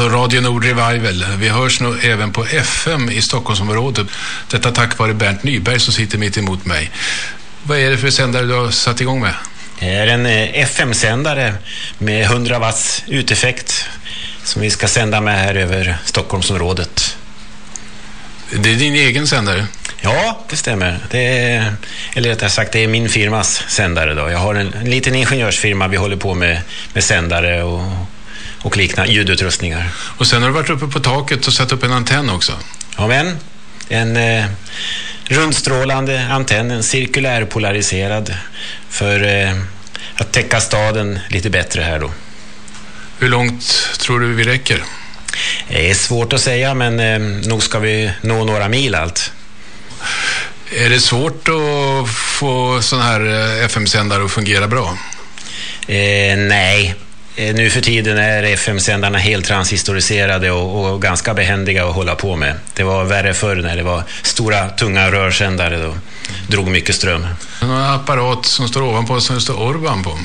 alltså Radio Nord Revival. Vi hörs nog även på FM i Stockholmsområdet. Detta tack vare Bernt Nyberg som sitter mitt emot mig. Vad är det för sändare du har satt igång med? Det är en eh, FM-sändare med 100 watts uteffekt som vi ska sända med här över Stockholmsområdet. Det är din egen sändare? Ja, det stämmer. Det är, eller rättare sagt, det är min firmas sändare. Då. Jag har en, en liten ingenjörsfirma. Vi håller på med, med sändare och, och liknande ljudutrustningar. Och sen har du varit uppe på taket och satt upp en antenn också? Ja, men en eh, rundstrålande antenn, en cirkulär polariserad för eh, att täcka staden lite bättre här då. Hur långt tror du vi räcker? Det är svårt att säga, men eh, nog ska vi nå några mil allt. Är det svårt att få sån här eh, FM-sändare att fungera bra? Eh, nej, Eh, nu för tiden är FM-sändarna helt transistoriserade och, och, ganska behändiga att hålla på med. Det var värre förr när det var stora, tunga rörsändare och drog mycket ström. En apparat som står ovanpå som det står Orban på.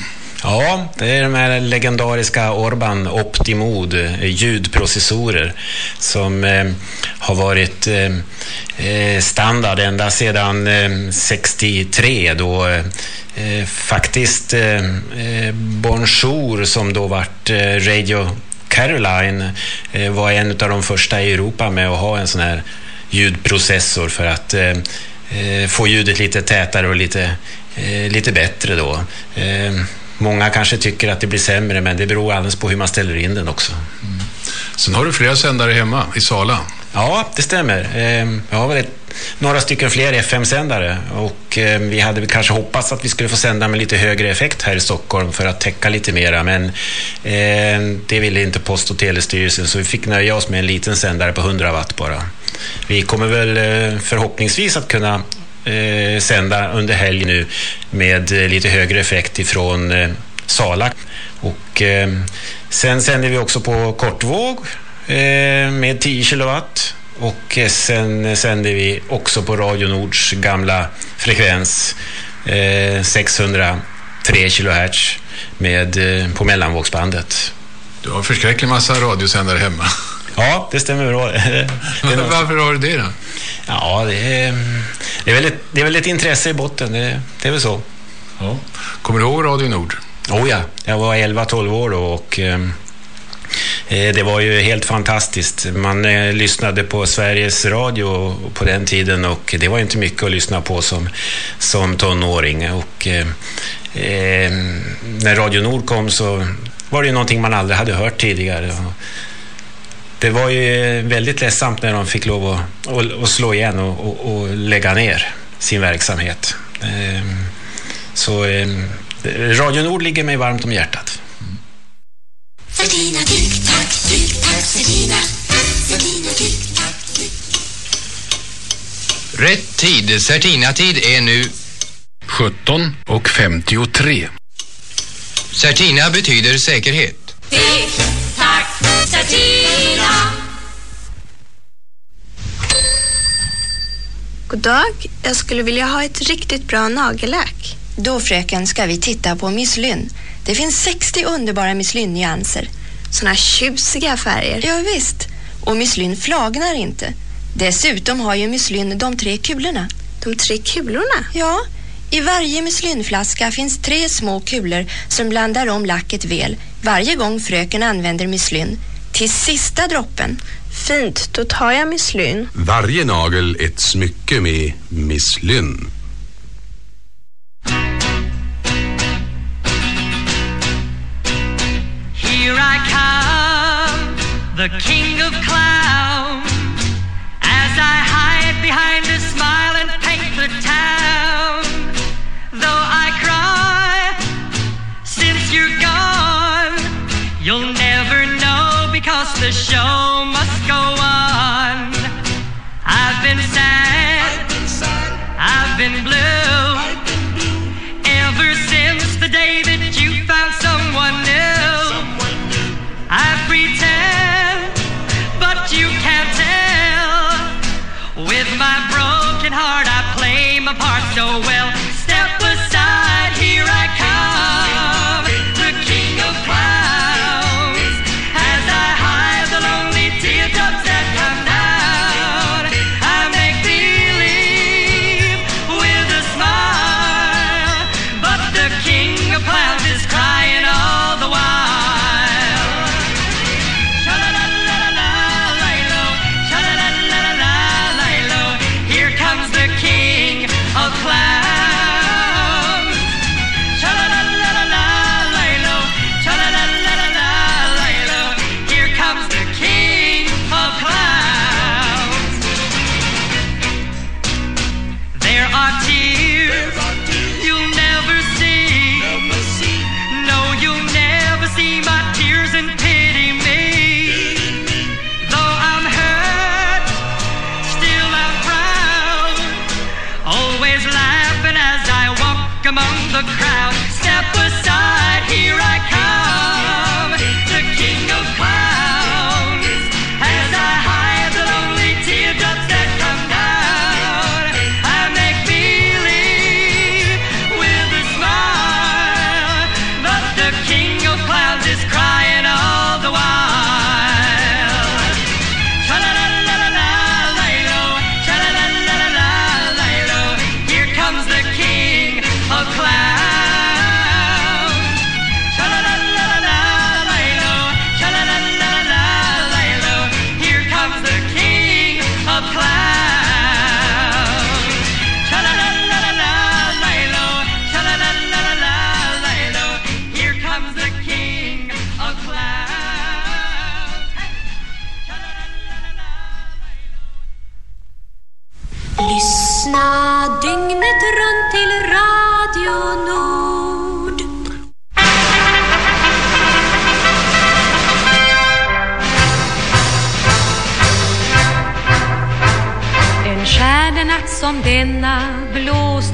Ja, det är de här legendariska Orban Optimod eh, ljudprocessorer som eh, har varit eh, eh standard ända sedan eh, 63 då eh, eh faktiskt Bonjour som då vart Radio Caroline var en av de första i Europa med att ha en sån här ljudprocessor för att få ljudet lite tätare och lite, lite bättre då. Många kanske tycker att det blir sämre, men det beror alldeles på hur man ställer in den också. Mm. Sen har du flera sändare hemma i Sala. Ja, det stämmer. Ehm, jag har väl ett, några stycken fler FM-sändare och ehm, vi hade kanske hoppats att vi skulle få sända med lite högre effekt här i Stockholm för att täcka lite mera, men ehm, det ville inte Post och telestyrelsen så vi fick nöja oss med en liten sändare på 100 watt bara. Vi kommer väl eh, förhoppningsvis att kunna eh, sända under helg nu med eh, lite högre effekt ifrån eh, Sala. Och eh, sen sänder vi också på kortvåg eh, med 10 kilowatt och eh, sen sänder vi också på Radio Nords gamla frekvens eh, 603 kHz med, eh, på mellanvågsbandet. Du har en förskräcklig massa radiosändare hemma. Ja, det stämmer bra. Varför har du det då? Ja, det är, det är, väl, ett, det är väl ett intresse i botten. Det, det är väl så. Ja. Kommer du ihåg Radio Nord? Oh ja, jag var 11-12 år då och eh, eh, det var ju helt fantastiskt. Man eh, lyssnade på Sveriges Radio på den tiden och det var inte mycket att lyssna på som, som tonåring. Och, eh när Radio Nord kom så var det ju någonting man aldrig hade hört tidigare det var ju väldigt ledsamt när de fick lov att, att, att slå igen och, och, och, lägga ner sin verksamhet. Ehm, så ehm, Radio Nord ligger mig varmt om hjärtat. Rätt tid, Certina-tid är nu 17 och 53. Certina betyder säkerhet. Tick-tack, Certina. God dag. Jag skulle vilja ha ett riktigt bra nagellack. Då fröken ska vi titta på Miss Lynn. Det finns 60 underbara Miss Lynn-nyanser. Såna tjusiga färger. Ja, visst. Och Miss Lynn flagnar inte. Dessutom har ju Miss Lynn de tre kulorna. De tre kulorna? Ja. I varje Miss Lynn-flaska finns tre små kulor som blandar om lacket väl varje gång fröken använder Miss Lynn. Till sista droppen. Fint, då tar jag Miss Lynn. Varje nagel ett smycke med Miss Lynn. He the king of the show must go on. I've been sad, I've been blue, ever since the day that you found someone new. I pretend, but you can't tell. With my broken heart, I play my part so well.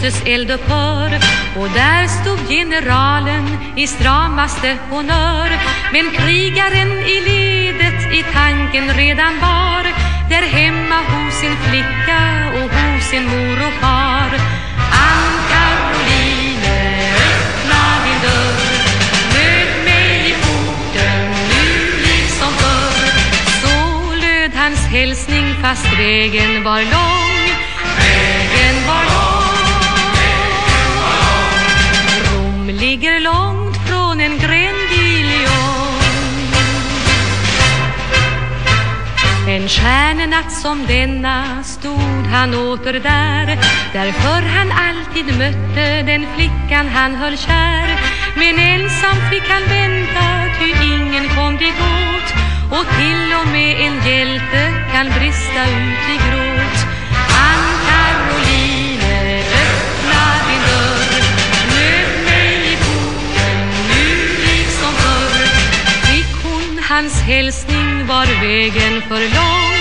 Blåstes eldupphör och där stod generalen i stramaste honör. Men krigaren i ledet i tanken redan var där hemma hos sin flicka och hos sin mor och far. Ann-Caroline, öppna din dörr. Möt mig i porten nu liksom förr. Så löd hans hälsning fast vägen var lång. En stjärnenatt som denna stod han åter där. Därför han alltid mötte den flickan han höll kär. Men ensam fick han vänta ty ingen kom dit åt. Och till och med en hjälte kan brista ut i gråt. Ann-Caroline, öppna din dörr. Möt mig i porten nu liksom förr. Fick hon hans hälsning var vägen för lång.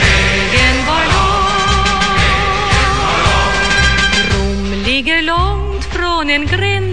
Vägen var lång. Rom ligger långt från en gränd.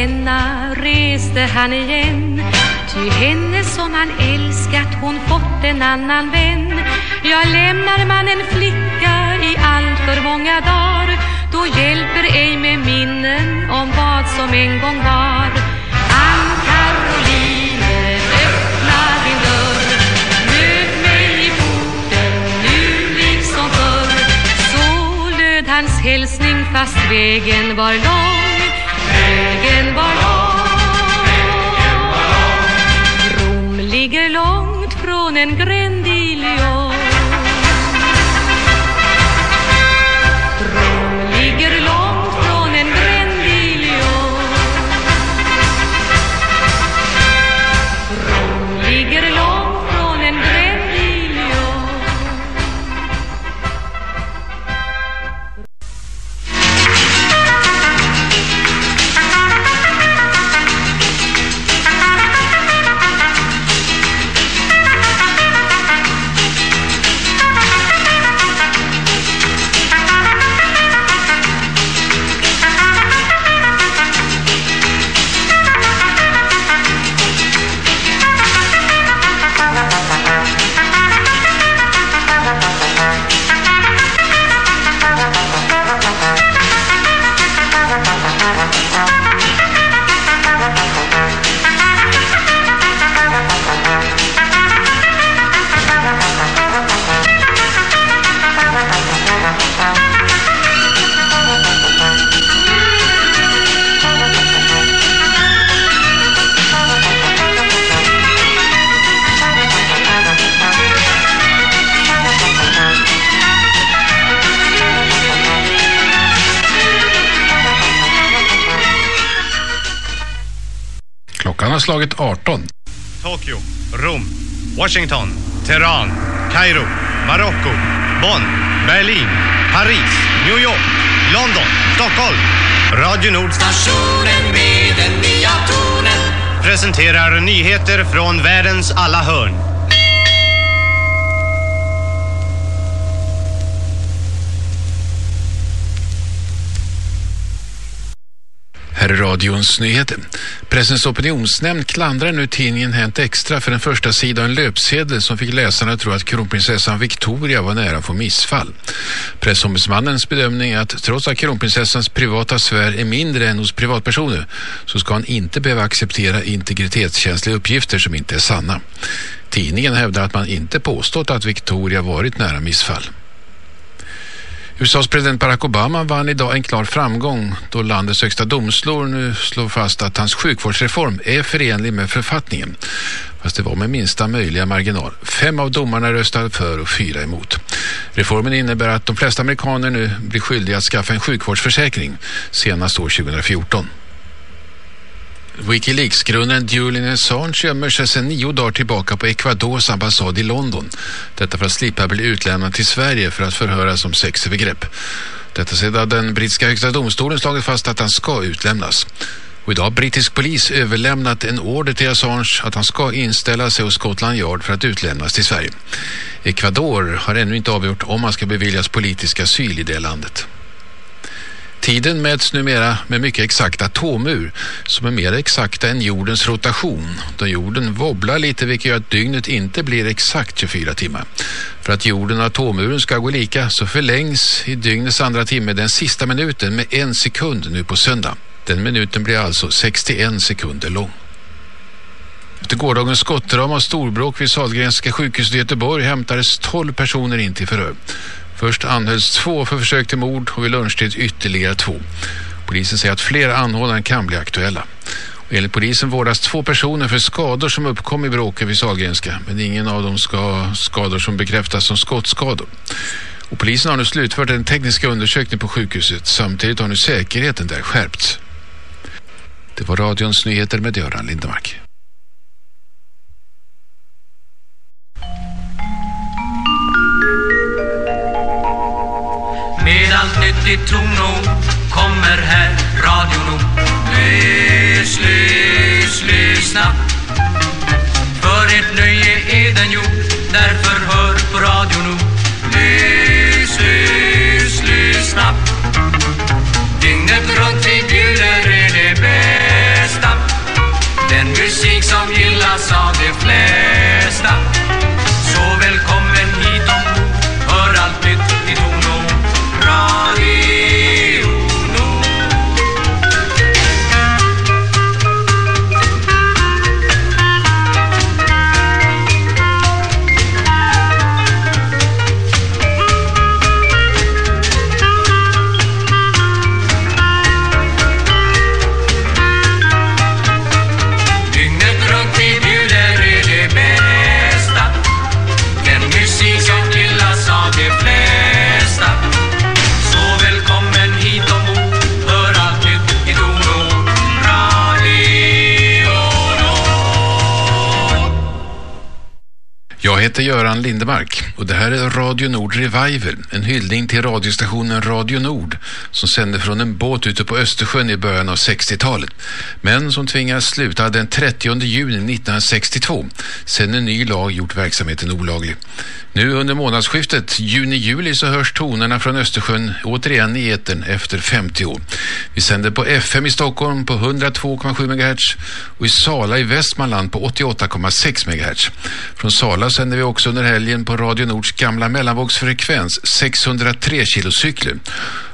Denna reste han igen. Ty henne som han älskat hon fått en annan vän. Ja, lämnar man en flicka i allt för många dagar. Då hjälper ej med minnen om vad som en gång var. Ann-Caroline, öppna din dörr. Möt mig i porten nu liksom förr. Fast vägen var lång. Vägen var lång. Rom ligger långt från en gränd i Lyon. Washington, Teheran, Kairo, Marocko, Bonn, Berlin, Paris, New York, London, Stockholm. Radio Nord Stationen med den nya tonen. presenterar nyheter från världens alla hörn. Här är radions nyheter. Pressens opinionsnämnd klandrar nu tidningen Hänt Extra för den första sidan en löpsedel som fick läsarna att tro att kronprinsessan Victoria var nära att få missfall. Pressombudsmannens bedömning är att trots att kronprinsessans privata sfär är mindre än hos privatpersoner så ska han inte behöva acceptera integritetskänsliga uppgifter som inte är sanna. Tidningen hävdar att man inte påstått att Victoria varit nära missfall. USAs president Barack Obama vann idag en klar framgång då landets högsta domstol nu slår fast att hans sjukvårdsreform är förenlig med författningen. Fast det var med minsta möjliga marginal. Fem av domarna röstade för och fyra emot. Reformen innebär att de flesta amerikaner nu blir skyldiga att skaffa en sjukvårdsförsäkring senast år 2014. Wikileaks-grundaren Julian Assange gömmer sig sedan nio dagar tillbaka på Ecuadors ambassad i London. Detta för att slippa bli utlämnad till Sverige för att förhöras om sexövergrepp. Detta sedan den brittiska högsta domstolen slagit fast att han ska utlämnas. Och idag har brittisk polis överlämnat en order till Assange att han ska inställa sig hos Scotland Yard för att utlämnas till Sverige. Ecuador har ännu inte avgjort om han ska beviljas politisk asyl i det landet. Tiden mäts numera med mycket exakta atomur som är mer exakta än jordens rotation då jorden wobblar lite vilket gör att dygnet inte blir exakt 24 timmar. För att jorden och atomuren ska gå lika så förlängs i dygnets andra timme den sista minuten med en sekund nu på söndag. Den minuten blir alltså 61 sekunder lång. Efter gårdagens skottdrama och storbråk vid Sahlgrenska sjukhuset i Göteborg hämtades 12 personer in till förhör. Först anhölls två för försök till mord och vid lunchtid ytterligare två. Polisen säger att flera anhållanden kan bli aktuella. Och enligt polisen vårdas två personer för skador som uppkom i bråket vid Sahlgrenska men ingen av dem ska ha skador som bekräftas som skottskador. Och polisen har nu slutfört en tekniska undersökning på sjukhuset. Samtidigt har nu säkerheten där skärpts. Det var radions nyheter med Göran Lindemark. Allt nytt i tono och kommer här Radio Nord. Lys, lys, lyssna. För ert nöje är den gjord, därför hör på Radio Nord. Lys, lys, lyssna. Dygnet runt vi bjuder er det bästa. Den musik som gillas av Jag heter Göran Lindemark och det här är Radio Nord Revival, en hyllning till radiostationen Radio Nord som sände från en båt ute på Östersjön i början av 60-talet men som tvingas sluta den 30 juni 1962 sedan en ny lag gjort verksamheten olaglig. Nu under månadsskiftet juni-juli så hörs tonerna från Östersjön återigen i etern efter 50 år. Vi sänder på FM i Stockholm på 102,7 MHz och i Sala i Västmanland på 88,6 MHz. Från Sala sänder vi också under helgen på Radio Nords gamla mellanvågsfrekvens 603 kilocykler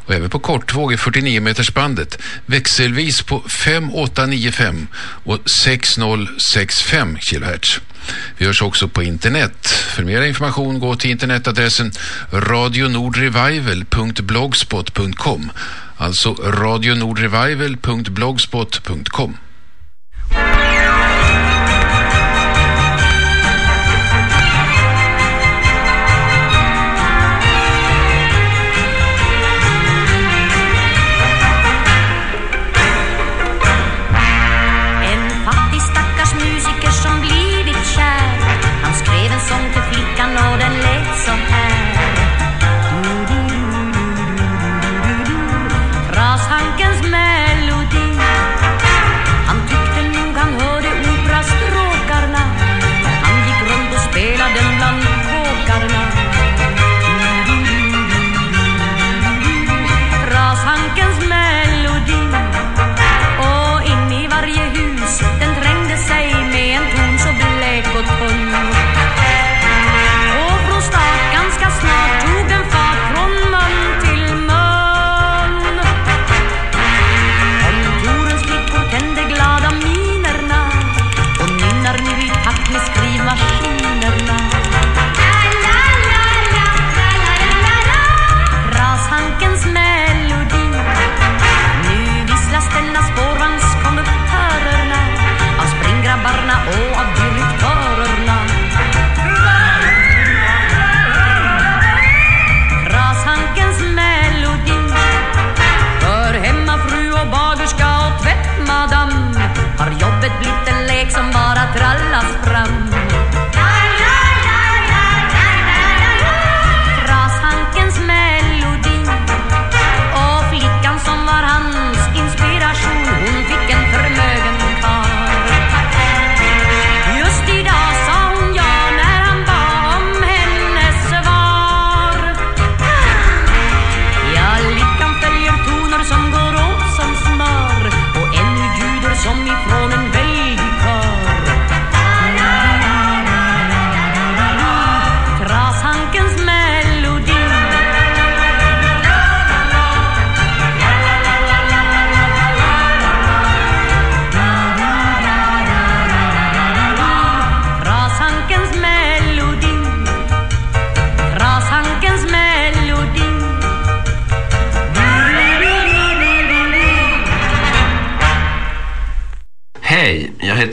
och även på kortvåg i 49 meters bandet växelvis på 5895 och 6065 kHz. Vi hörs också på internet. För mer information gå till internetadressen radionordrevival.blogspot.com alltså radionordrevival.blogspot.com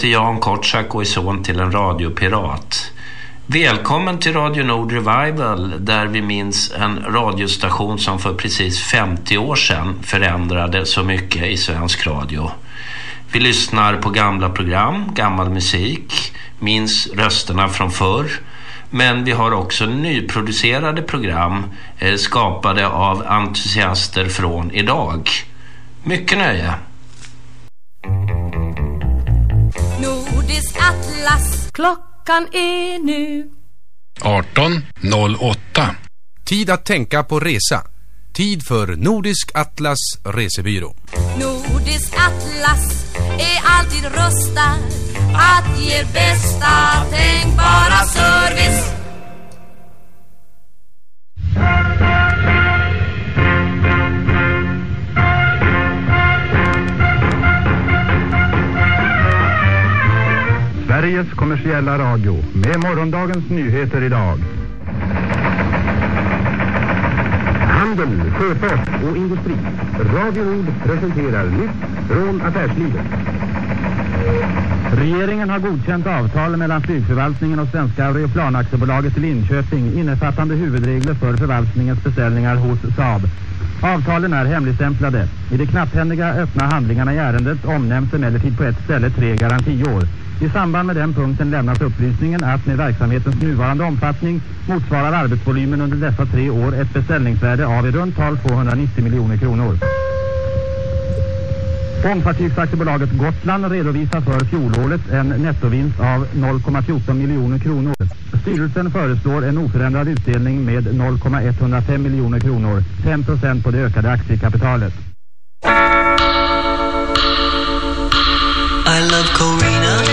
heter Jan Kortsak och är son till en radiopirat. Välkommen till Radio Nord Revival där vi minns en radiostation som för precis 50 år sedan förändrade så mycket i svensk radio. Vi lyssnar på gamla program, gammal musik, minns rösterna från förr. Men vi har också nyproducerade program eh, skapade av entusiaster från idag. Mycket nöje! Nordisk atlas Klockan är nu 18.08 Tid att tänka på resa. Tid för Nordisk Atlas Resebyrå. Nordisk atlas är alltid rustad att ge bästa tänkbara service Sveriges kommersiella radio med morgondagens nyheter idag. Handel, sjöfart och industri. Radio Nord presenterar nytt från affärslivet. Regeringen har godkänt avtal mellan flygförvaltningen och Svenska Aeroplanaktiebolaget i Linköping innefattande huvudregler för förvaltningens beställningar hos Saab. Avtalen är hemligstämplade. I de knapphändiga öppna handlingarna i ärendet omnämns emellertid på ett ställe tre garantiår. I samband med den punkten lämnas upplysningen att med verksamhetens nuvarande omfattning motsvarar arbetsvolymen under dessa tre år ett beställningsvärde av i runt tal 290 miljoner kronor. Ångfartygsaktiebolaget Gotland redovisar för fjolåret en nettovinst av 0,14 miljoner kronor. Styrelsen föreslår en oförändrad utdelning med 0,105 miljoner kronor, 5 procent på det ökade aktiekapitalet. I love Corina.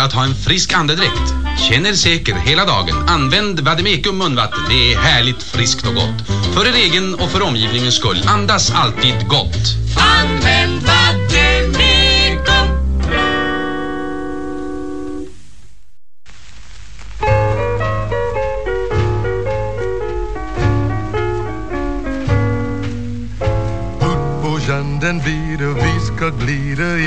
är att ha en frisk andedräkt. Känn er säker hela dagen. Använd vadimekum munvatten. Det är härligt friskt och gott. För er egen och för omgivningens skull. Andas alltid gott. Använd vadimekum. Hutt på janden blir och vi ska glida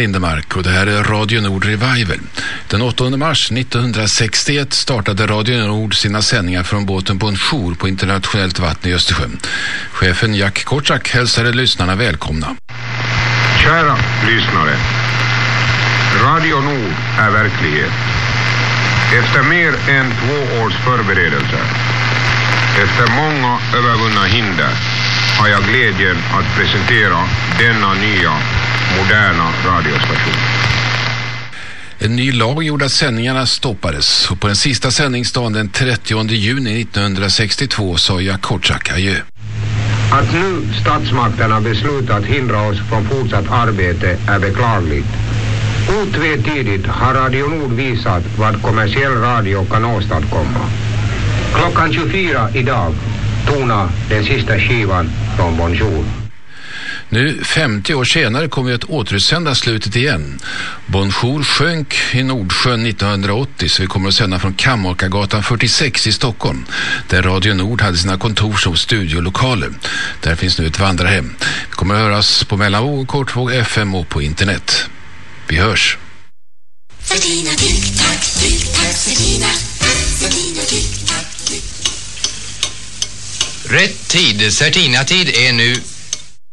Lindemark och det här är Radio Nord Revival. Den 8 mars 1961 startade Radio Nord sina sändningar från båten på en jour på internationellt vatten i Östersjön. Chefen Jack Kortsak hälsade lyssnarna välkomna. Kära lyssnare. Radio Nord är verklighet. Efter mer än två års förberedelser, efter många övervunna hinder, har jag glädjen att presentera denna nya, moderna radiostation. En ny lag gjorde att sändningarna stoppades och på den sista sändningsdagen den 30 juni 1962 sa Jack Kortsak adjö. Att nu statsmakterna beslutat hindra oss från fortsatt arbete är beklagligt. Otvetydigt har Radio Nord visat vad kommersiell radio kan åstadkomma. Klockan 24 idag tonar den sista skivan från Bonjour. Nu 50 år senare kommer vi att återutsända slutet igen. Bonjour sjönk i Nordsjön 1980 så vi kommer att sända från Kammakargatan 46 i Stockholm där Radio Nord hade sina kontor som studiolokaler. Där finns nu ett vandrarhem. Vi kommer att höras på mellanvåg, kortvåg, FM och på internet. Vi hörs. Certina, tick-tack, tick-tack, Certina. Certina, tick-tack, Rätt tid, Certina-tid är nu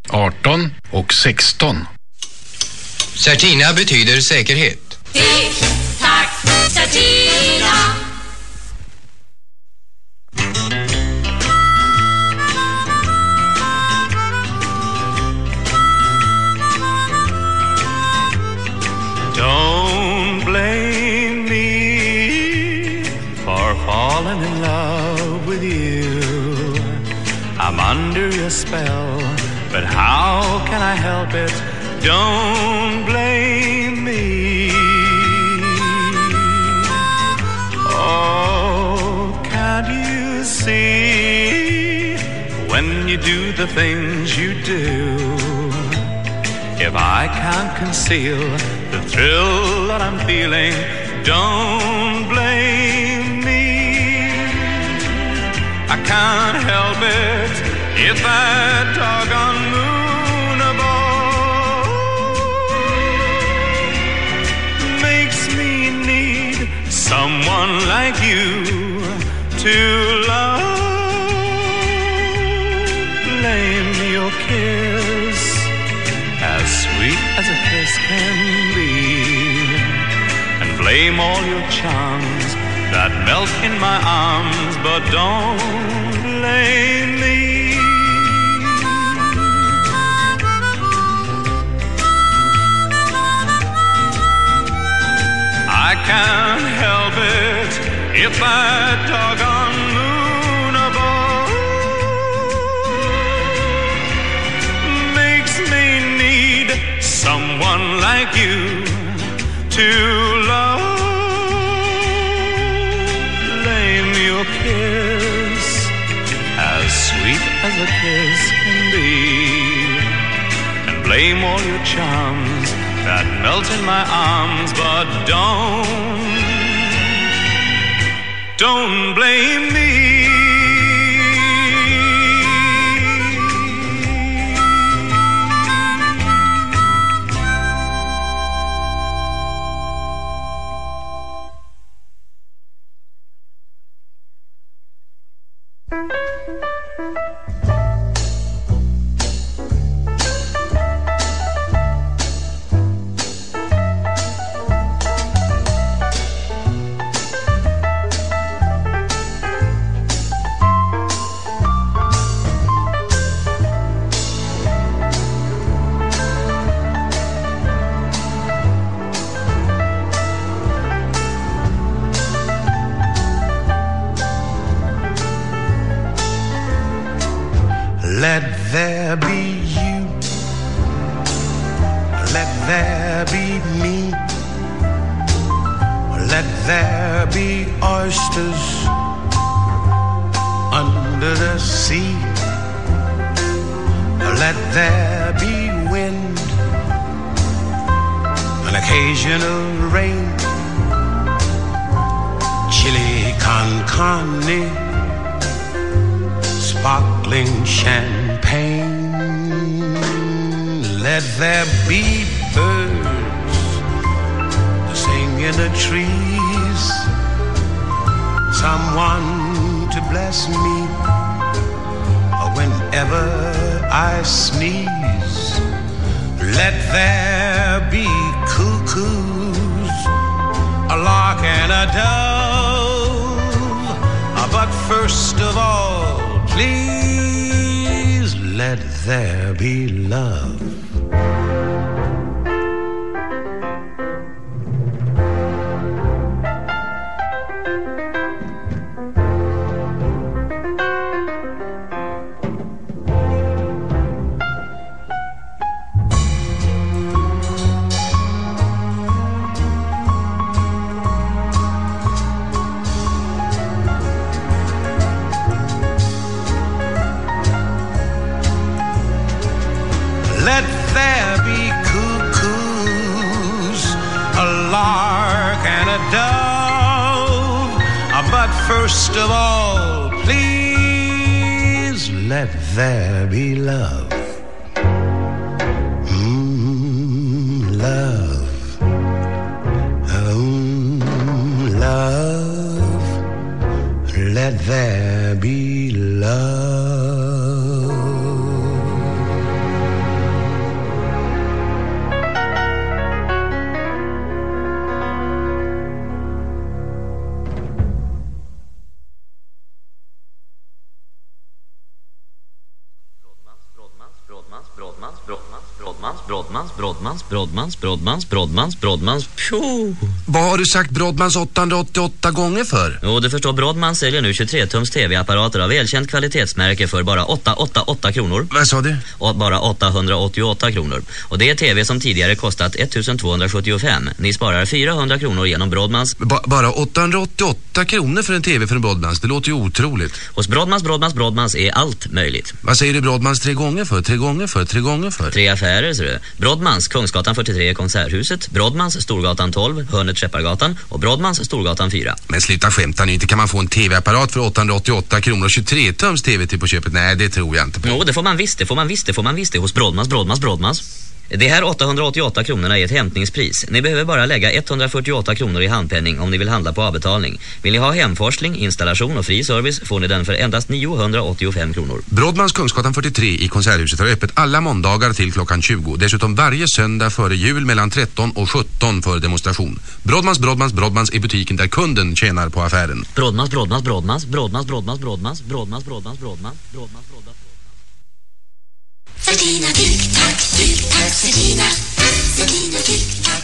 18 och 16. Certina betyder säkerhet. Tick-tack, Certina. Don't your spell, but how can I help it? Don't blame me. Oh, can't you see when you do the things you do? If I can't conceal the thrill that I'm feeling, don't blame me. I can't help it if that doggone moon above makes me need someone like you to love. Blame your kiss as sweet as a kiss can be, and blame all your charms that melt in my arms, but don't blame me. Can't help it if that doggone moon above makes me need someone like you to love. Blame your kiss as sweet as a kiss can be, and blame all your charms that melt in my arms, but don't, don't blame me. show. Har du sagt Brodmans 888 gånger för? Jo, du förstår, Brodmans säljer nu 23-tums tv-apparater av välkänt kvalitetsmärke för bara 888 kronor. Vad sa du? Och bara 888 kronor. Och det är tv som tidigare kostat 1275. Ni sparar 400 kronor genom Brodmans. Ba bara 888 kronor för en tv från Brodmans, det låter ju otroligt. Hos Brodmans, Brodmans, Brodmans är allt möjligt. Vad säger du Brodmans tre gånger för? Tre gånger för? Tre gånger för? Tre affärer, ser du. Brodmans, Kungsgatan 43, Konserthuset. Brodmans, Storgatan 12, hörnet Skeppargatan. Och Brodmans, Storgatan 4. Men sluta skämta nu, inte kan man få en tv-apparat för 888 kronor och 23 tums tv till på köpet? Nej, det tror jag inte på. Jo, det får man visst, det får man visst, det får man visst det hos Brodmans, Brodmans, Brodmans. Det här 888 kronorna är ett hämtningspris. Ni behöver bara lägga 148 kronor i handpenning om ni vill handla på avbetalning. Vill ni ha hemforsling, installation och fri service får ni den för endast 985 kronor. Brodmans Kungsgatan 43 i Konserthuset har öppet alla måndagar till klockan 20. Dessutom varje söndag före jul mellan 13 och 17 för demonstration. Brodmans, Brodmans, Brodmans är butiken där kunden tjänar på affären. Brodmans, Brodmans, Brodmans, Brodmans, Brodmans, Brodmans, Brodmans, Brodmans, Brodmans, Brodmans, Brodmans. Sardina, tick-tack, tick-tack, sardina. Sardina, tick-tack,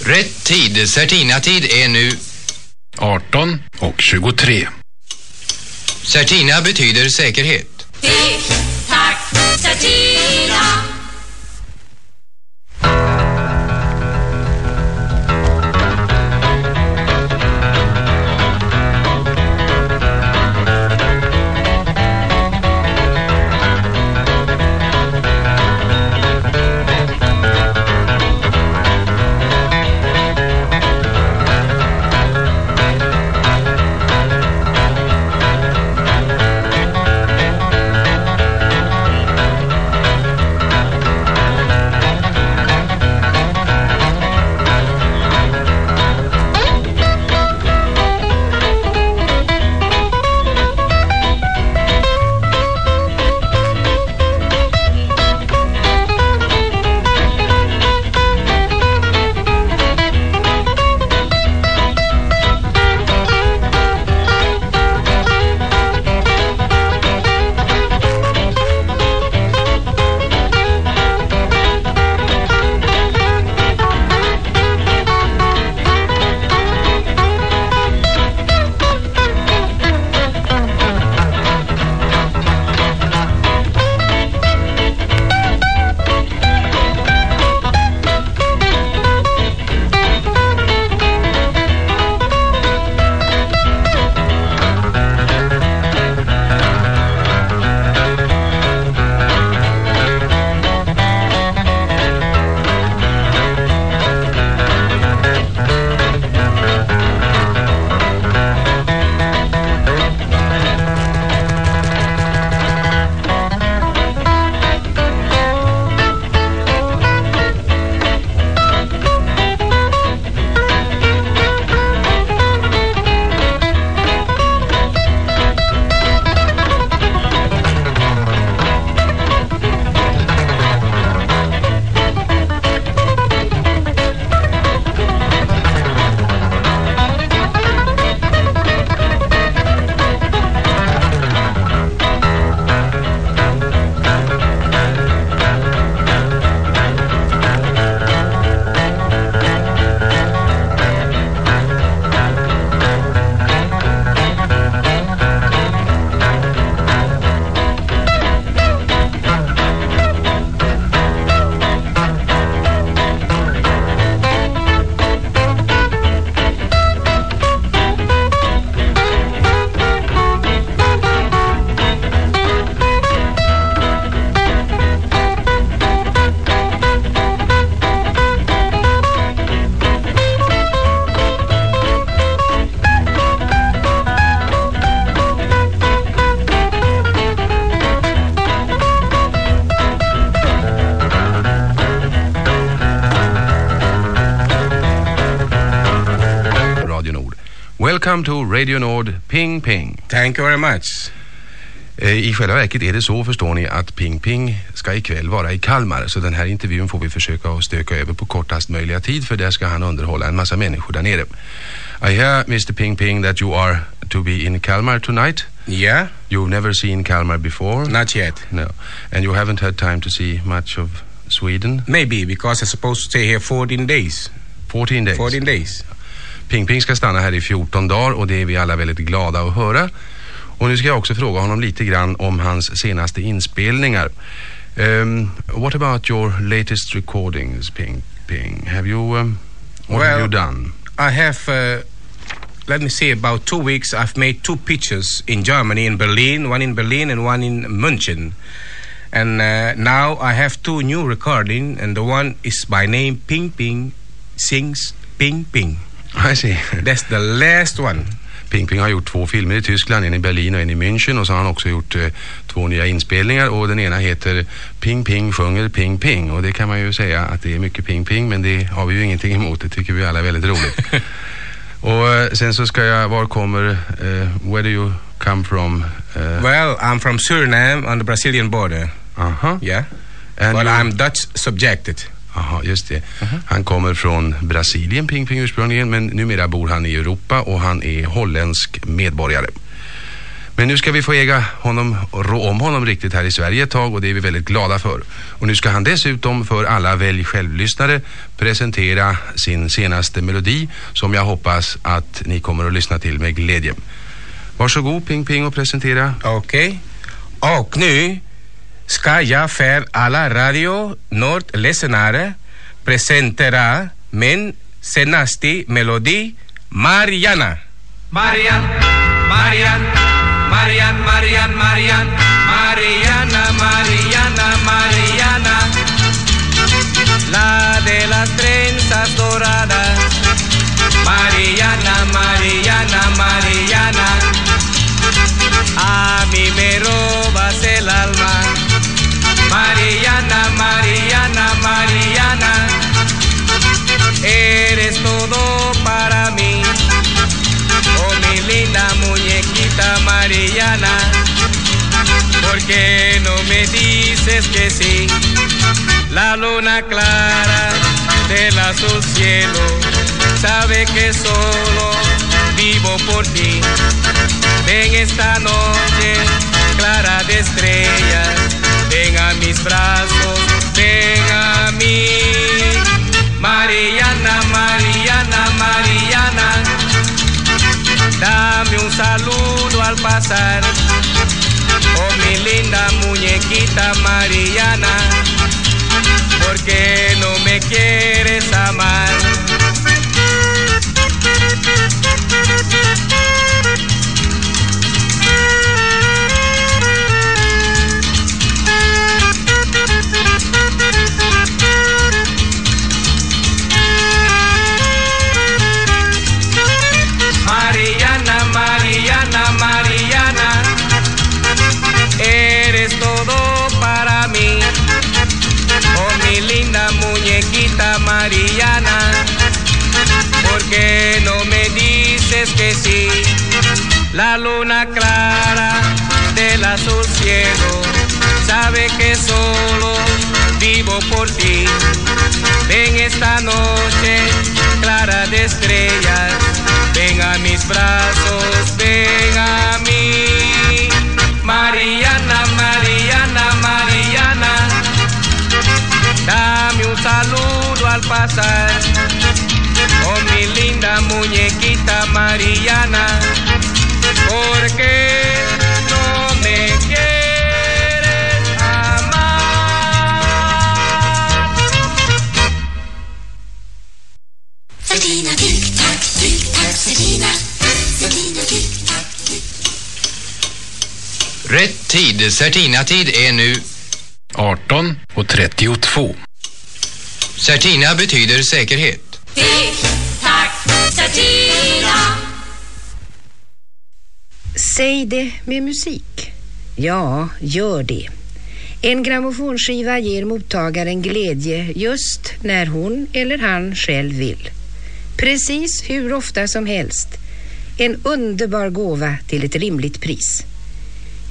Rätt tid, Certina-tid är nu 18 och 23. Certina betyder säkerhet. tick-tack, sardina. Welcome to Radio Nord Ping Ping. Thank you very much. Eh, I själva verket är det så förstår ni att Ping Ping ska ikväll vara i Kalmar så den här intervjun får vi försöka att stöka över på kortast möjliga tid för där ska han underhålla en massa människor där nere. I hear Mr Ping Ping that you are to be in Kalmar tonight. Yeah. You've never seen Kalmar before? Not yet. No. And you haven't had time to see much of Sweden? Maybe because I'm supposed to stay here 14 days. 14 days? 14 days. Ping Ping ska stanna här i 14 dagar och det är vi alla väldigt glada att höra. Och nu ska jag också fråga honom lite grann om hans senaste inspelningar. Um, what about your latest recordings, Ping Ping? Have you, um, what have you done? I have, uh, let me see, about two weeks I've made two pictures in Germany, in Berlin, one in Berlin and one in München. And uh, now I have two new recording and the one is by name Ping Ping Sings Ping Ping. I see. That's the last one. Ping Ping har gjort två filmer i Tyskland, en i Berlin och en i München och så har han också gjort eh, två nya inspelningar och den ena heter Ping Ping sjunger Ping Ping och det kan man ju säga att det är mycket Ping Ping men det har vi ju ingenting emot, det tycker vi alla är väldigt roligt. och eh, sen så ska jag, var kommer, eh, where do you come from? Eh, Well, I'm from Suriname on the Brazilian border. Aha. Yeah. And but you- I'm Dutch subjected. Jaha, just det. Han kommer från Brasilien, Ping Ping ursprungligen, men numera bor han i Europa och han är holländsk medborgare. Men nu ska vi få äga honom, rå om honom riktigt här i Sverige ett tag och det är vi väldigt glada för. Och nu ska han dessutom för alla välj självlyssnare presentera sin senaste melodi som jag hoppas att ni kommer att lyssna till med glädje. Varsågod Ping Ping och presentera. Okej. Och nu ska jag för alla Radio Nord-lyssnare presentera min senaste melodi Mariana. Marian, Marian, Marian, Marian, Marian, Mariana, Mariana, Mariana. La de las trenzas doradas. Mariana, Mariana, Mariana. A mí me robas el alma. Mariana, Mariana, Mariana. Eres todo para mí. Oh, mi linda muñequita Mariana. ¿Por qué no me dices que sí? La luna clara del azul cielo sabe que solo vivo por ti. Ven esta noche clara de estrellas, mis brazos, ven a mí. Mariana, Mariana, Mariana. Dame un saludo al pasar. Oh, mi linda muñequita Mariana. ¿Por qué no me quieres amar? La luna clara del azul cielo sabe que solo vivo por ti. Ven esta noche clara de estrellas, ven a mis brazos, ven a mí. Mariana, Mariana, Mariana. Dame un saludo al pasar. Oh, mi linda muñequita Mariana. Rätt tid, Certina-tid är nu 18 och 32. Certina betyder säkerhet. Tic-tac, Certina. Säg det med musik. Ja, gör det. En grammofonskiva ger mottagaren glädje just när hon eller han själv vill. Precis hur ofta som helst. En underbar gåva till ett rimligt pris.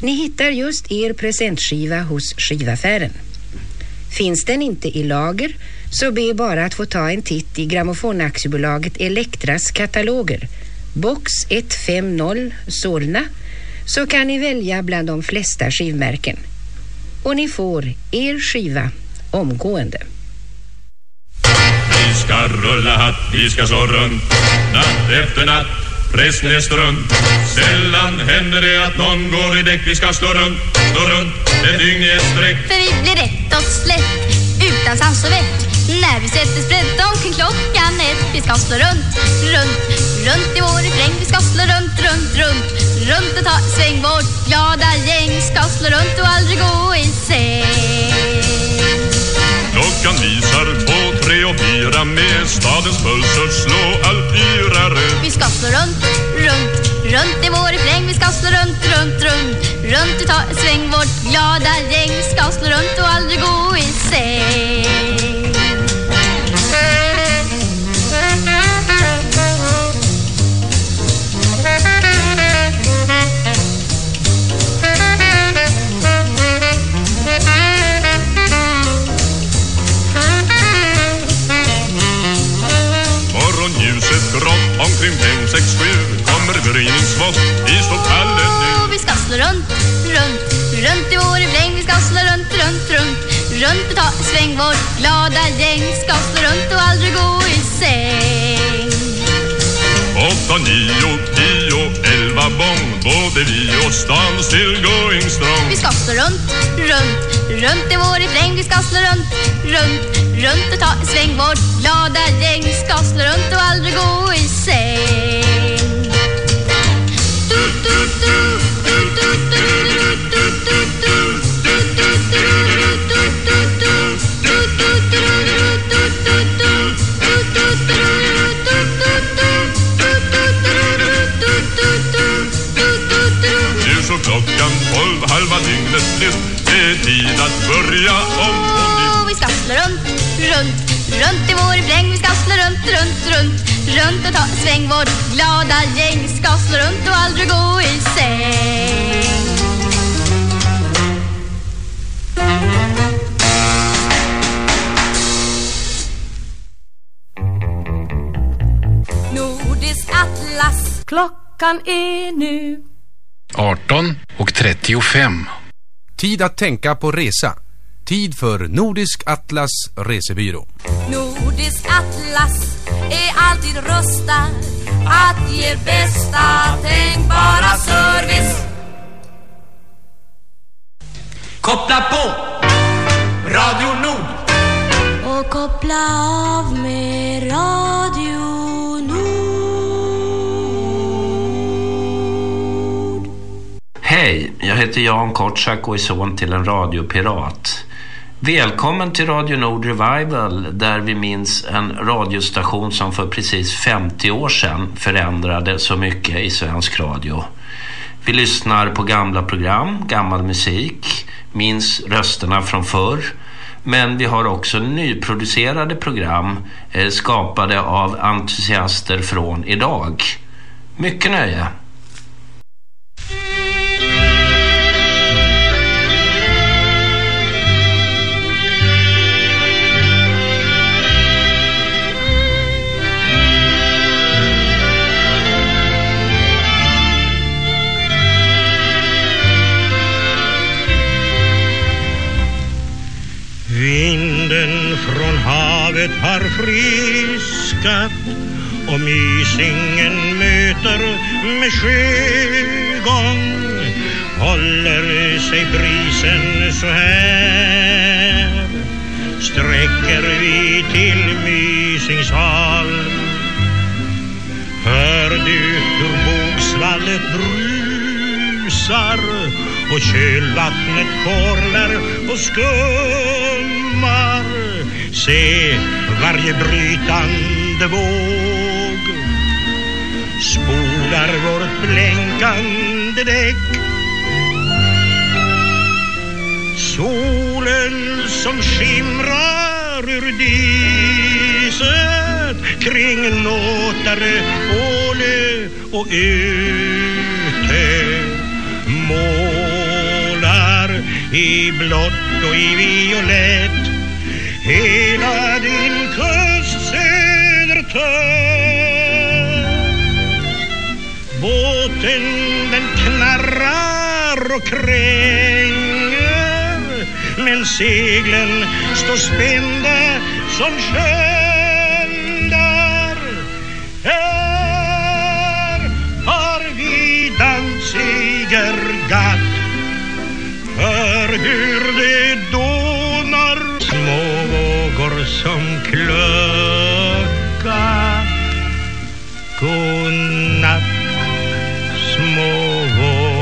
Ni hittar just er presentskiva hos skivaffären. Finns den inte i lager så be bara att få ta en titt i Grammofonaktiebolaget Elektras kataloger. Box 150 Solna. Så kan ni välja bland de flesta skivmärken. Och ni får er skiva omgående. Vi ska rulla hatt, vi ska slå runt. Natt efter natt, resten är strunt. Sällan händer det att någon går i däck Vi ska slå runt, slå runt. Ett dygn i ett streck. För vi blir rätt och slätt utan sans och vett När vi sätter sprätt omkring klockan ett Vi ska slå runt, runt, runt i vår refräng Vi ska slå runt, runt, runt, runt och ta sväng. Vårt glada gäng ska slå runt och aldrig gå i säng. Klockan visar två, tre och fyra Med stadens pulser slå allt dyrare Vi ska slå runt, runt, runt i vår refräng Vi ska slå runt, runt, runt, runt och ta sväng. Vårt glada gäng ska slå runt och aldrig gå i säng kring fem, sex, sju Kommer gryningsvått, i stortallen nu Och vi ska slå runt, runt, runt i vår bläng. Vi ska slå runt, runt, runt, runt och ta sväng Vårt glada gäng ska slå runt och aldrig gå i säng Åtta, nio, tio, elva bång. Både vi och stan still going strong. Vi ska slå runt, runt, runt i vår refräng. Vi ska slå runt, runt, runt och ta en sväng. Vårt glada gäng ska slå runt och aldrig gå i säng. Du, du, du, du, du, du, du, nytt Det är tid att börja om på nytt vi ska slå runt, runt, runt i vår refräng Vi ska slå runt, runt, runt, runt och ta sväng. Vårt glada gäng ska slå runt och aldrig gå i säng. Nordisk atlas. Klockan är nu. 18 och 35. Tid att tänka på resa. Tid för Nordisk Atlas Resebyrå. Nordisk atlas är alltid rustad att ge bästa tänkbara service Koppla på Radio Nord. och koppla av med Radio Hej, jag heter Jan Kortsak och är son till en radiopirat. Välkommen till Radio Nord Revival där vi minns en radiostation som för precis 50 år sedan förändrade så mycket i svensk radio. Vi lyssnar på gamla program, gammal musik, minns rösterna från förr. Men vi har också nyproducerade program eh, skapade av entusiaster från idag. Mycket nöje! Friskat och mysingen möter med sjögång. Håller sig brisen så här sträcker vi till Mysingshalm Hör du hur bogsvallet brusar och kölvattnet porlar och skummar. Se varje brytande våg spolar vårt blänkande däck. Solen som skimrar ur diset kring nåtare Åle och Utö målar i blått och i violett. Hela din kust södertör Båten den knarrar och kränger Men seglen står spända som sköldar. Här har vi dansiger gatt hur det dånar små vågor som klocka Godnatt. Små vågor.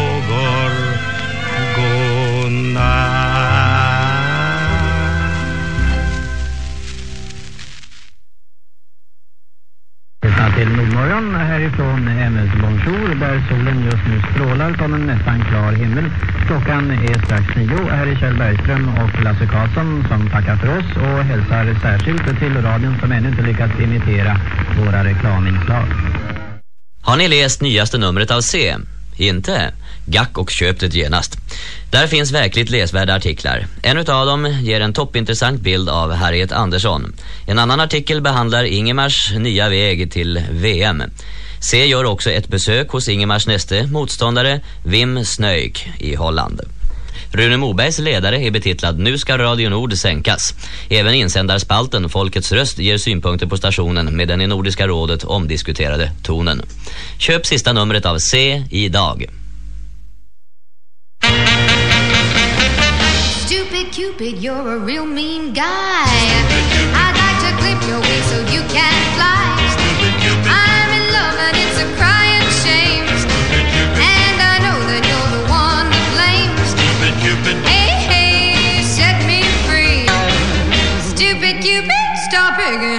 Lyssna till Nordmorgon härifrån MS Bonjour där solen just nu strålar från en nästan klar himmel. Klockan är strax nio. Här är Kjell Bergström och Lasse Karlsson som tackar för oss och hälsar särskilt till radion som ännu inte lyckats imitera våra reklaminslag. Har ni läst nyaste numret av C? Inte? Gack och köp det genast. Där finns verkligt läsvärda artiklar. En av dem ger en toppintressant bild av Harriet Andersson. En annan artikel behandlar Ingemars nya väg till VM. C gör också ett besök hos Ingemars näste motståndare, Wim Snöjk i Holland. Rune Mobergs ledare är betitlad Nu ska Radio Nord sänkas. Även insändarspalten Folkets röst ger synpunkter på stationen med den i Nordiska rådet omdiskuterade tonen. Köp sista numret av C idag. Stupid Cupid, you're a real mean guy. I'd like to clip your wings so you can fly.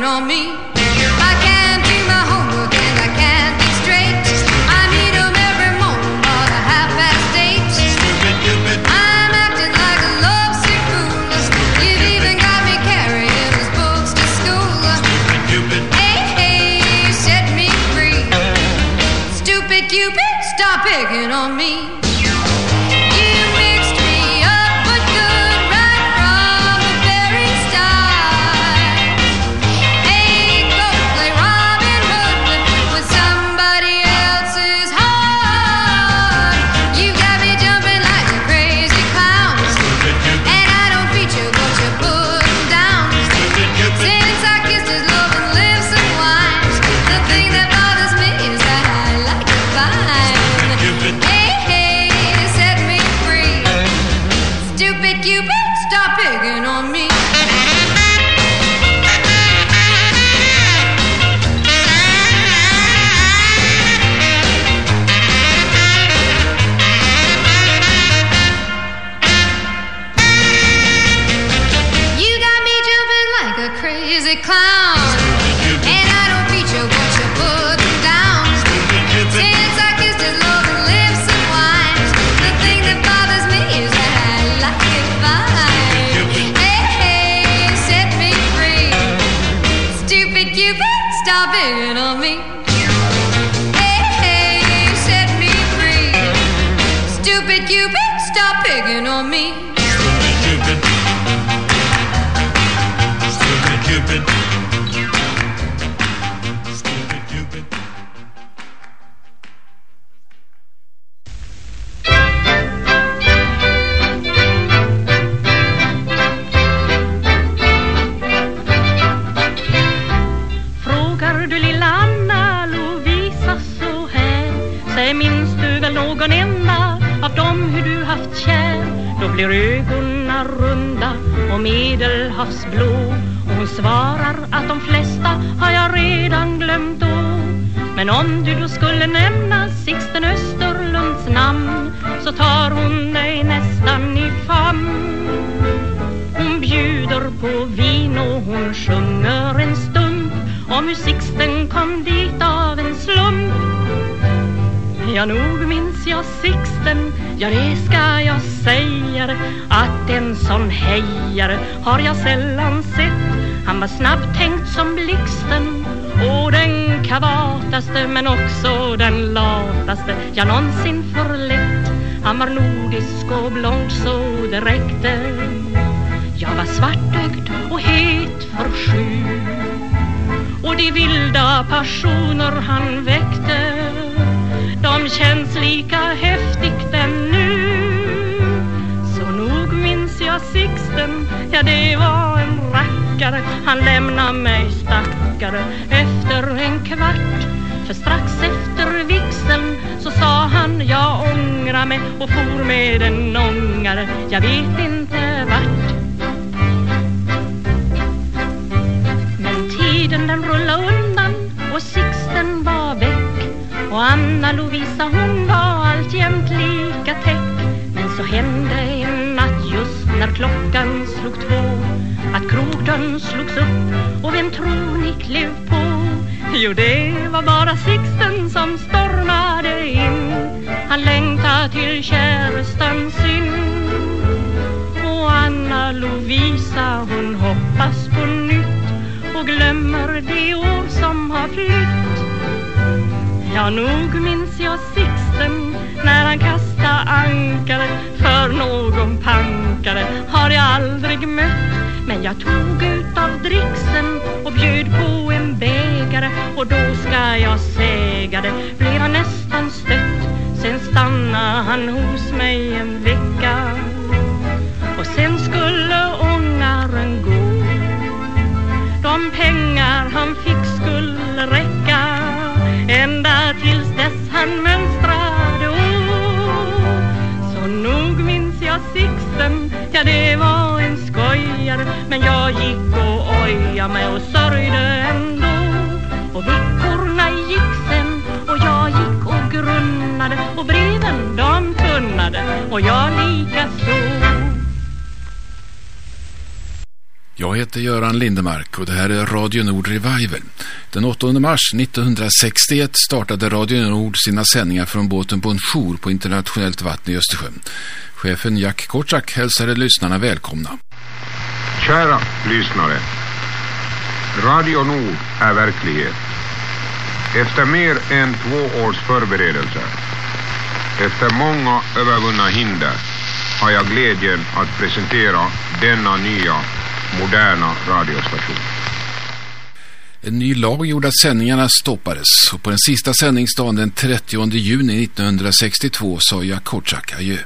Stop picking on me. Blir ögonen runda och medelhavsblå. Och hon svarar att de flesta har jag redan glömt då. Men om du då skulle nämna Sixten Österlunds namn Så tar hon dig nästan i famn. Hon bjuder på vin och hon sjunger en stump Om hur Sixten kom dit av en slump. Ja, nog minns jag Sixten, ja det ska jag säga Att en sån hejare har jag sällan sett Han var snabbtänkt som blixten och den kavataste men också den lataste jag någonsin förlett. Han var nordisk och blond så det räckte. Jag var svartögd och het för sju och de vilda passioner han väckte de känns lika häftigt ännu. Så nog minns jag Sixten, ja det var en rackare. Han lämnade mig stackare efter en kvart. För strax efter vixeln så sa han jag ångrar mig och for med en ångare. Jag vet inte vart. Men tiden den rullade undan och Sixten var och Anna Lovisa hon var alltjämt lika täck Men så hände en natt just när klockan slog två. Att krogdörren slogs upp och vem tror ni klev på? Jo det var bara Sixten som stormade in. Han längtade till kärestan sin Och Anna Lovisa hon hoppas på nytt och glömmer de år som har flytt. Ja, nog minns jag Sixten när han kastade ankare för någon pankare. Har jag aldrig mött men jag tog ut av dricksen och bjöd på en bägare. Och då ska jag säga det blev han nästan stött. Sen stannade han hos mig en vecka. Och sen skulle ångaren gå. De pengar han fick skulle räcka ända tills dess han mönstrade oh. Så nog minns jag Sixten, ja det var en skojare. Men jag gick och ojade mig och sörjde ändå. Och veckorna gick sen och jag gick och grunnade. Och breven de tunnade. Och jag lika så jag heter Göran Lindemark och det här är Radio Nord Revival. Den 8 mars 1961 startade Radio Nord sina sändningar från båten Bonjour på internationellt vatten i Östersjön. Chefen Jack Kortsak hälsade lyssnarna välkomna. Kära lyssnare. Radio Nord är verklighet. Efter mer än två års förberedelser, efter många övervunna hinder, har jag glädjen att presentera denna nya, moderna radiostation. En ny lag gjorde att sändningarna stoppades och på den sista sändningsdagen den 30 juni 1962 sa Jack Kortsak adjö.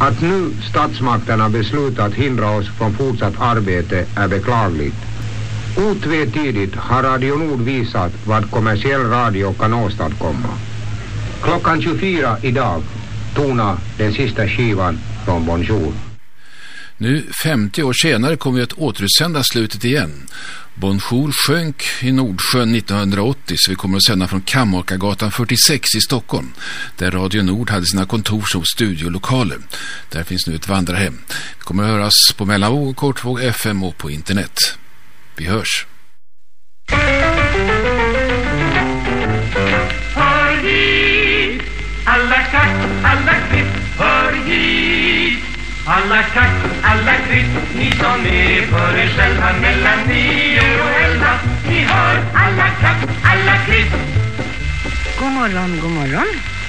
Att nu statsmakterna beslutat hindra oss från fortsatt arbete är beklagligt. Otvetydigt har Radio Nord visat vad kommersiell radio kan åstadkomma. Klockan 24 idag tonar den sista skivan från Bonjour. Nu 50 år senare kommer vi att återutsända slutet igen. Bonjour sjönk i Nordsjön 1980 så vi kommer att sända från Kammakargatan 46 i Stockholm där Radio Nord hade sina kontors- och studiolokaler. Där finns nu ett vandrarhem. Vi kommer att höras på mellanvåg och kortvåg FM och på internet. Vi hörs. Hör hit, alla katt, alla klipp, hör hit. Alla katt, alla klipp, ni som är för er själva mellan nio och elva. Ni hör alla katt, alla klipp. God morgon, god morgon.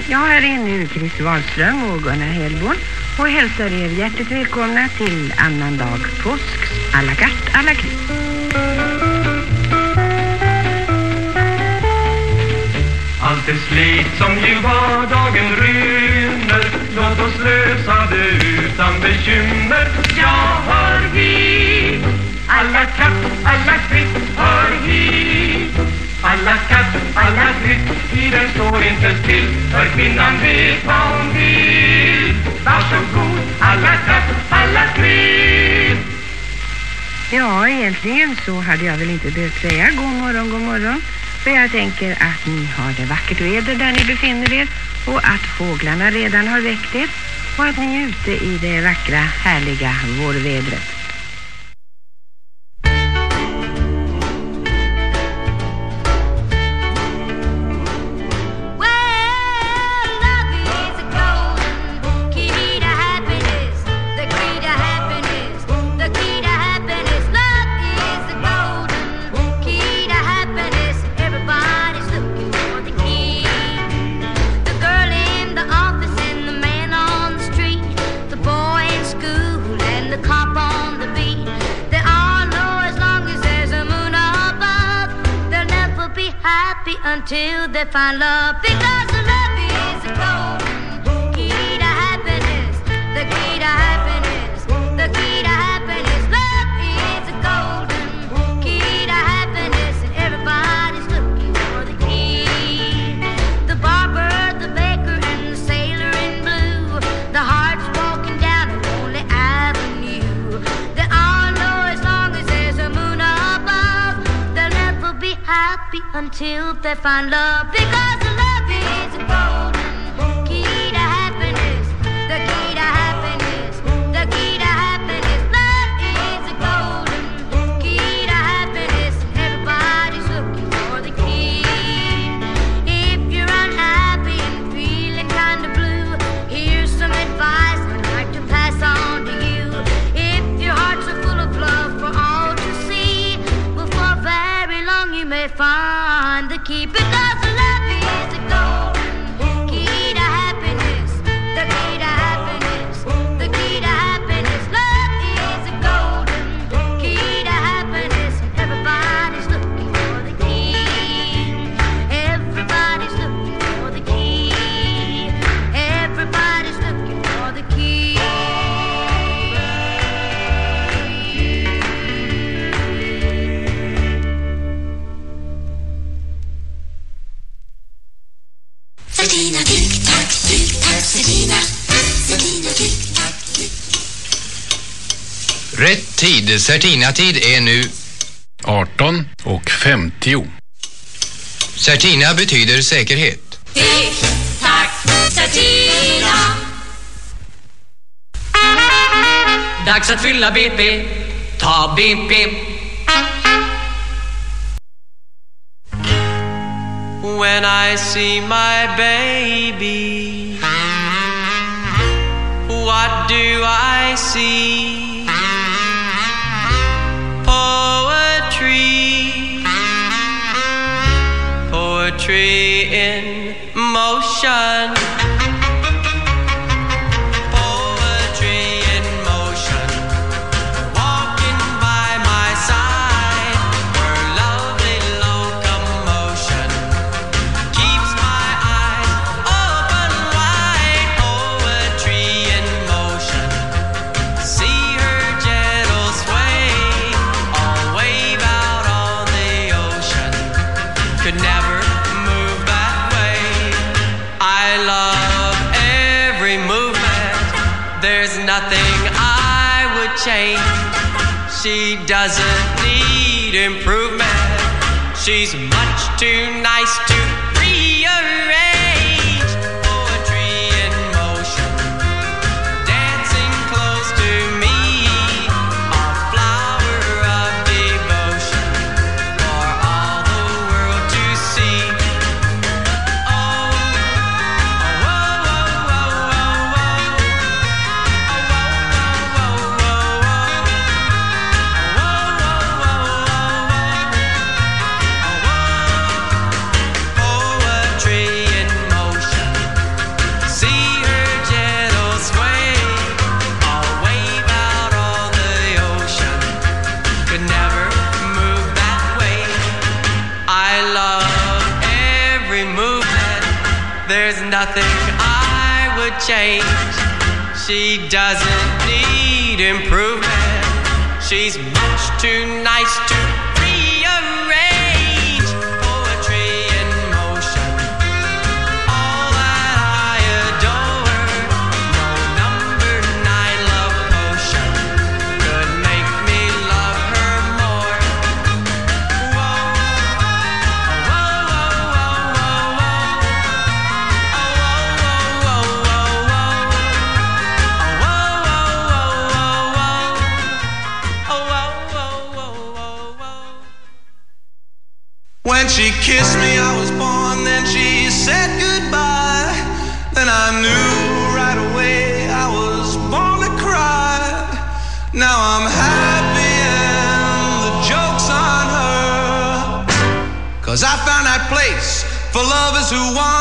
Jag är nu Chris Wahlström och Gunnar Hellborn och hälsar er hjärtligt välkomna till annandag påsks à la carte à la crise. Allt är slit som ju vardagen rymmer Låt oss lösa det utan bekymmer. Ja, hör hit Alla katt, alla klipp, hör hit Alla katt, alla klipp. Tiden står inte still. För kvinnan vet vad hon vill. Varsågod, alla katt, alla klipp. Ja, egentligen så hade jag väl inte behövt säga god morgon, god morgon. Så jag tänker att ni har det vackert väder där ni befinner er och att fåglarna redan har väckt er och att ni är ute i det vackra, härliga vårvädret. until they find love because of love. until they find love. Because tid. Sertina-tid är nu 18 och 50. Sertina betyder säkerhet. Tack, Sertina. Dags att fylla BP. Ta BP. When I see my baby What do I see? ocean. She's much too nice to change. She doesn't need improvement. She's much too lovers who want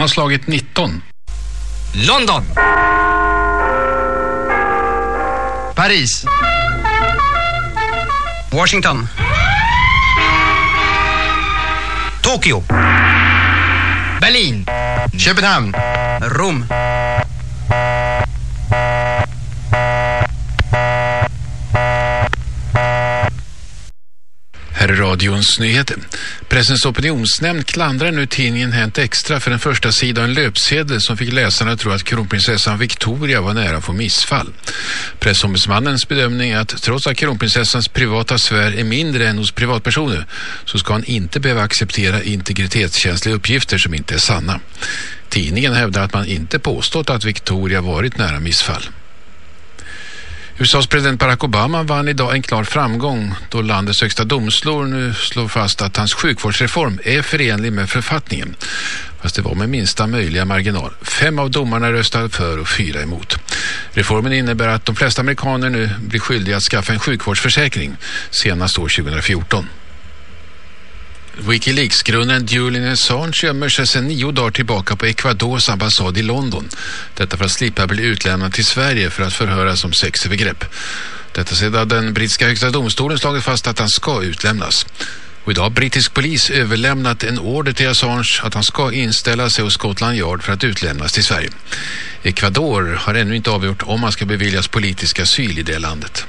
Han har slagit 19. London. Paris. Washington. Tokyo. Berlin. Köpenhamn. Rom. Här nyheter. Pressens opinionsnämnd klandrar nu tidningen Hänt Extra för den första sidan en löpsedel som fick läsarna att tro att kronprinsessan Victoria var nära att få missfall. Pressombudsmannens bedömning är att trots att kronprinsessans privata sfär är mindre än hos privatpersoner så ska han inte behöva acceptera integritetskänsliga uppgifter som inte är sanna. Tidningen hävdar att man inte påstått att Victoria varit nära missfall. USAs president Barack Obama vann idag en klar framgång då landets högsta domstol nu slår fast att hans sjukvårdsreform är förenlig med författningen. Fast det var med minsta möjliga marginal. Fem av domarna röstade för och fyra emot. Reformen innebär att de flesta amerikaner nu blir skyldiga att skaffa en sjukvårdsförsäkring senast år 2014. Wikileaks-grundaren Julian Assange gömmer sig sedan nio dagar tillbaka på Ecuadors ambassad i London. Detta för att slippa bli utlämnad till Sverige för att förhöras om sexövergrepp. Detta sedan den brittiska högsta domstolen slagit fast att han ska utlämnas. Och idag har brittisk polis överlämnat en order till Assange att han ska inställa sig hos Scotland Yard för att utlämnas till Sverige. Ecuador har ännu inte avgjort om han ska beviljas politisk asyl i det landet.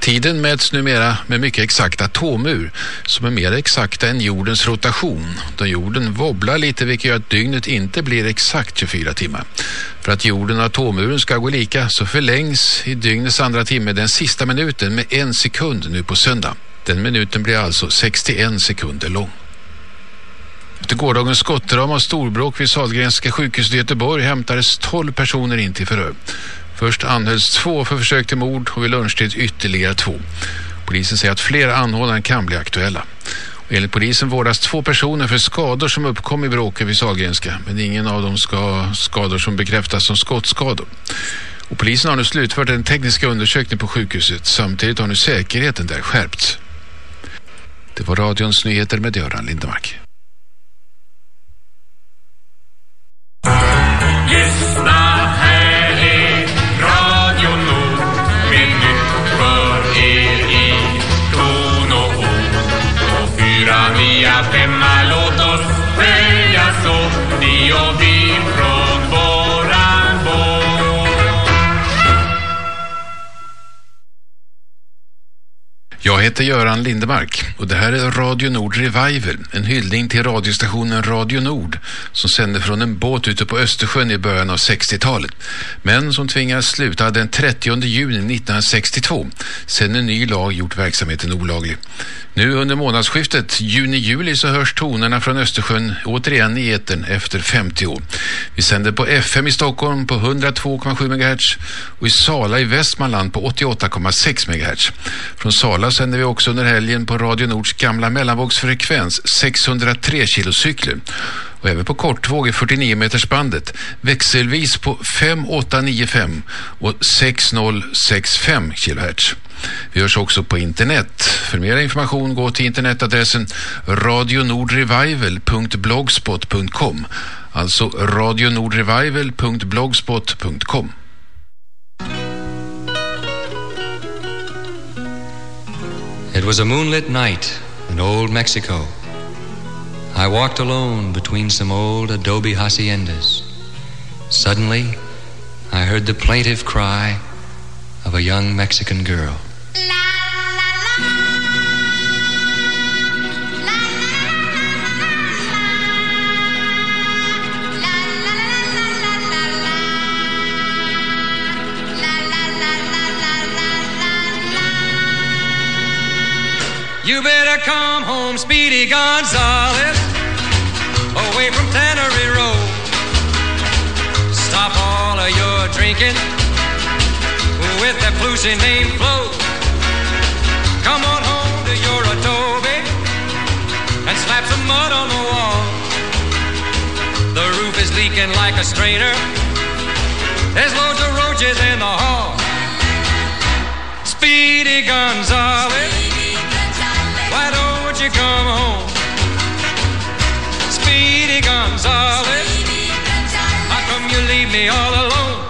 Tiden mäts numera med mycket exakta atomur som är mer exakta än jordens rotation då jorden wobblar lite vilket gör att dygnet inte blir exakt 24 timmar. För att jorden och atomuren ska gå lika så förlängs i dygnets andra timme den sista minuten med en sekund nu på söndag. Den minuten blir alltså 61 sekunder lång. Efter gårdagens skottdrama och storbråk vid Sahlgrenska sjukhuset i Göteborg hämtades 12 personer in till förhör. Först anhölls två för försök till mord och vid lunchtid ytterligare två. Polisen säger att flera anhållanden kan bli aktuella. Och enligt polisen vårdas två personer för skador som uppkom i bråket vid Sahlgrenska men ingen av dem ska ha skador som bekräftas som skottskador. Och polisen har nu slutfört en tekniska undersökning på sjukhuset. Samtidigt har nu säkerheten där skärpts. Det var radions nyheter med Göran Lindemark. Lyssna, Jag heter Göran Lindemark och det här är Radio Nord Revival, en hyllning till radiostationen Radio Nord som sände från en båt ute på Östersjön i början av 60-talet men som tvingades sluta den 30 juni 1962 sedan en ny lag gjort verksamheten olaglig. Nu under månadsskiftet juni-juli så hörs tonerna från Östersjön återigen i etern efter 50 år. Vi sänder på FM i Stockholm på 102,7 MHz och i Sala i Västmanland på 88,6 MHz. Från Sala sänder vi också under helgen på Radio Nords gamla mellanvågsfrekvens 603 kilocykler och även på kortvåg i 49 meters bandet växelvis på 5895 och 6065 kHz. Vi hörs också på internet. För mer information gå till internetadressen radionordrevival.blogspot.com alltså radionordrevival.blogspot.com It was a moonlit night in old Mexico. I walked alone between some old adobe haciendas. Suddenly, I heard the plaintive cry of a young Mexican girl. You better come home, Speedy Gonzales, away from Tannery Road. Stop all of your drinking with that flusy name Flo. Come on home to your adobe and slap some mud on the wall. The roof is leaking like a strainer. There's loads of roaches in the hall. Speedy Gonzales. Why don't you come home? Speedy Gonzales. How come you leave me all alone?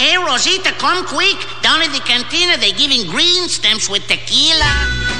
Hey, Rosita, come quick. Down at the cantina, they're giving green stamps with tequila.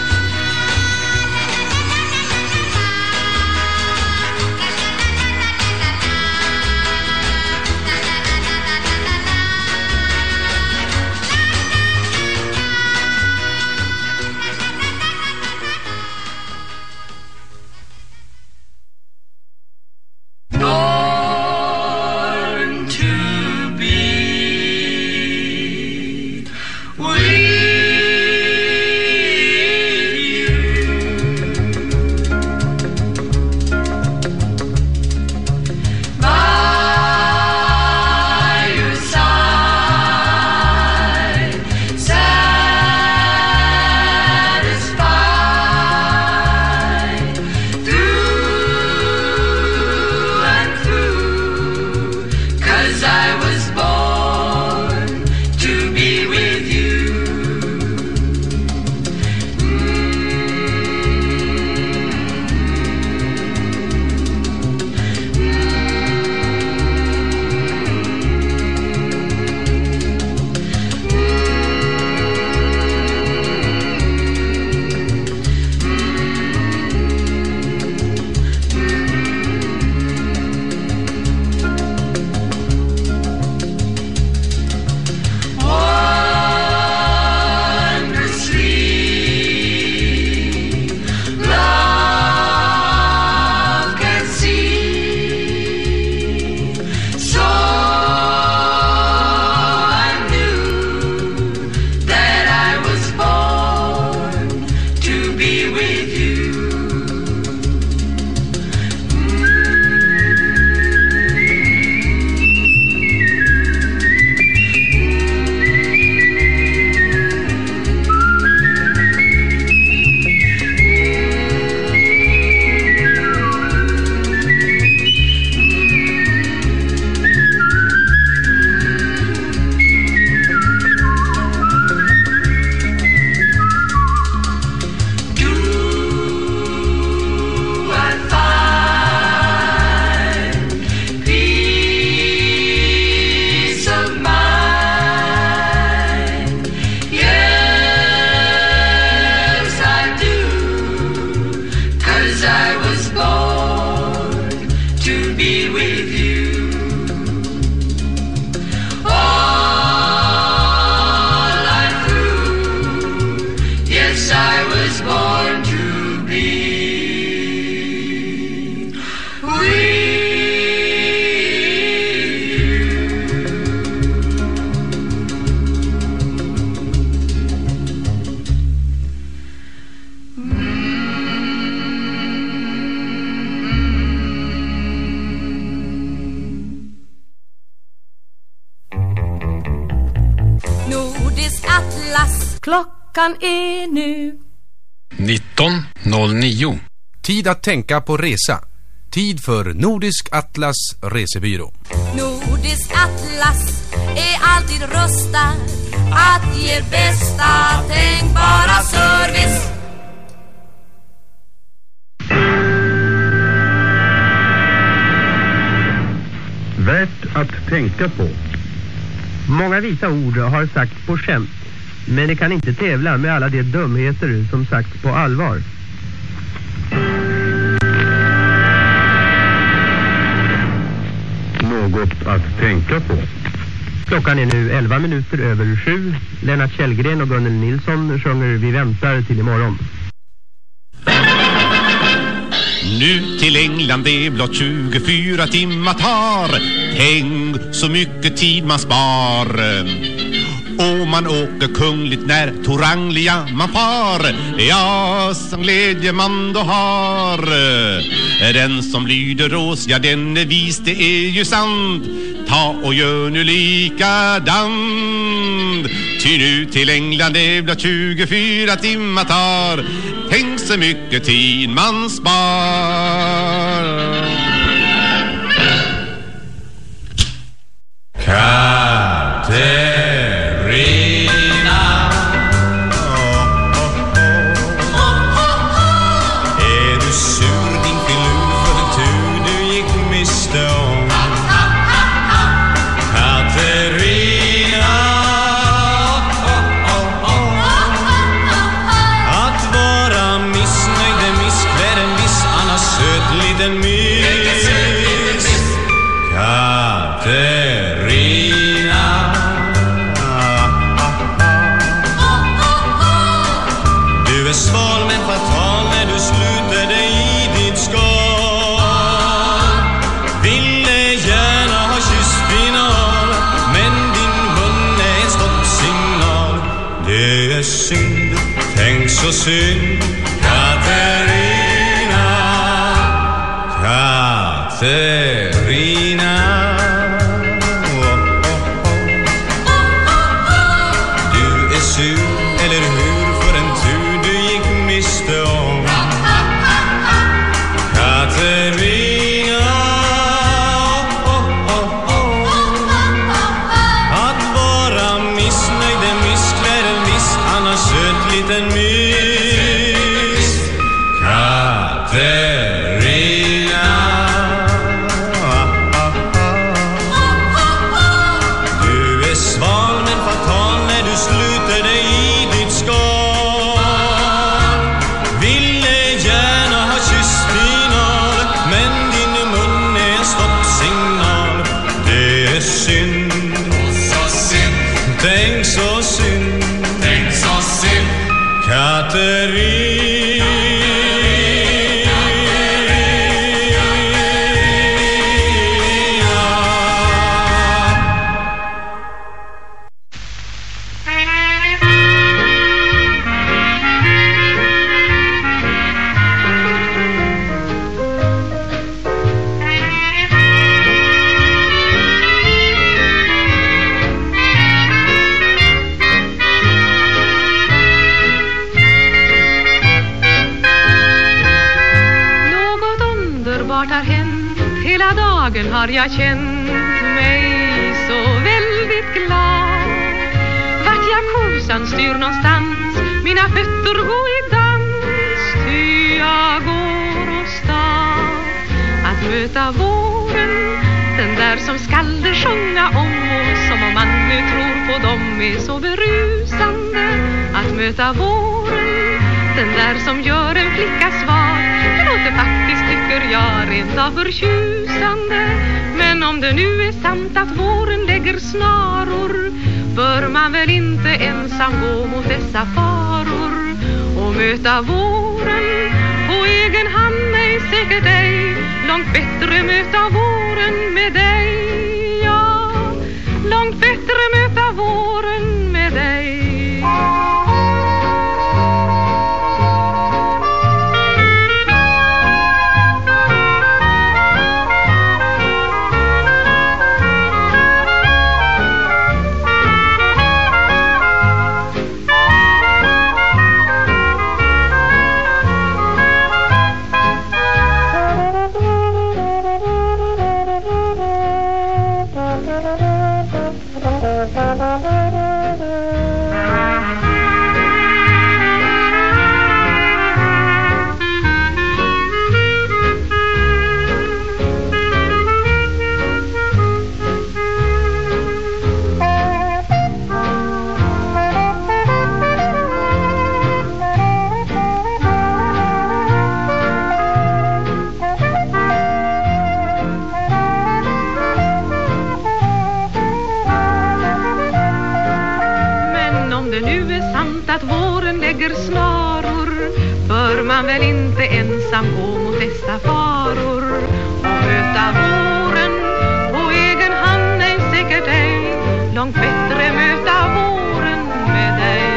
Tänka på resa. Tid för Nordisk Atlas Resebyrå. Nordisk Atlas är alltid rustad att ge bästa tänkbara service. Värt att tänka på. Många visa ord har sagts på skämt, men det kan inte tävla med alla de dumheter som sagts på allvar. Något på. Klockan är nu 11 minuter över sju. Lennart Källgren och Gunnel Nilsson sjunger Vi väntar till imorgon. Nu till England det är blott 24 timmar tar Tänk så mycket tid man spar Och man åker kungligt när Toranglia man far Ja, som glädje man då har Den som lyder oss, ja den är vis, det är ju sant Ta och gör nu likadant. Ty nu till England det blir blott 24 timmar tar. Tänk så mycket tid man spar. Sjunga om Och som om man nu tror på dem. Är så berusande Att möta våren. Den där som gör en flicka svag Det låter faktiskt tycker jag rent av förtjusande. Men om det nu är sant att våren lägger snaror Bör man väl inte ensam gå mot dessa faror Och möta våren. På egen hand Nej säkert ej Långt bättre möta våren med dig. Långt bättre möta man väl inte ensam gå mot dessa faror Och möta våren på egen hand, nej säkert ej Långt bättre möta våren med dig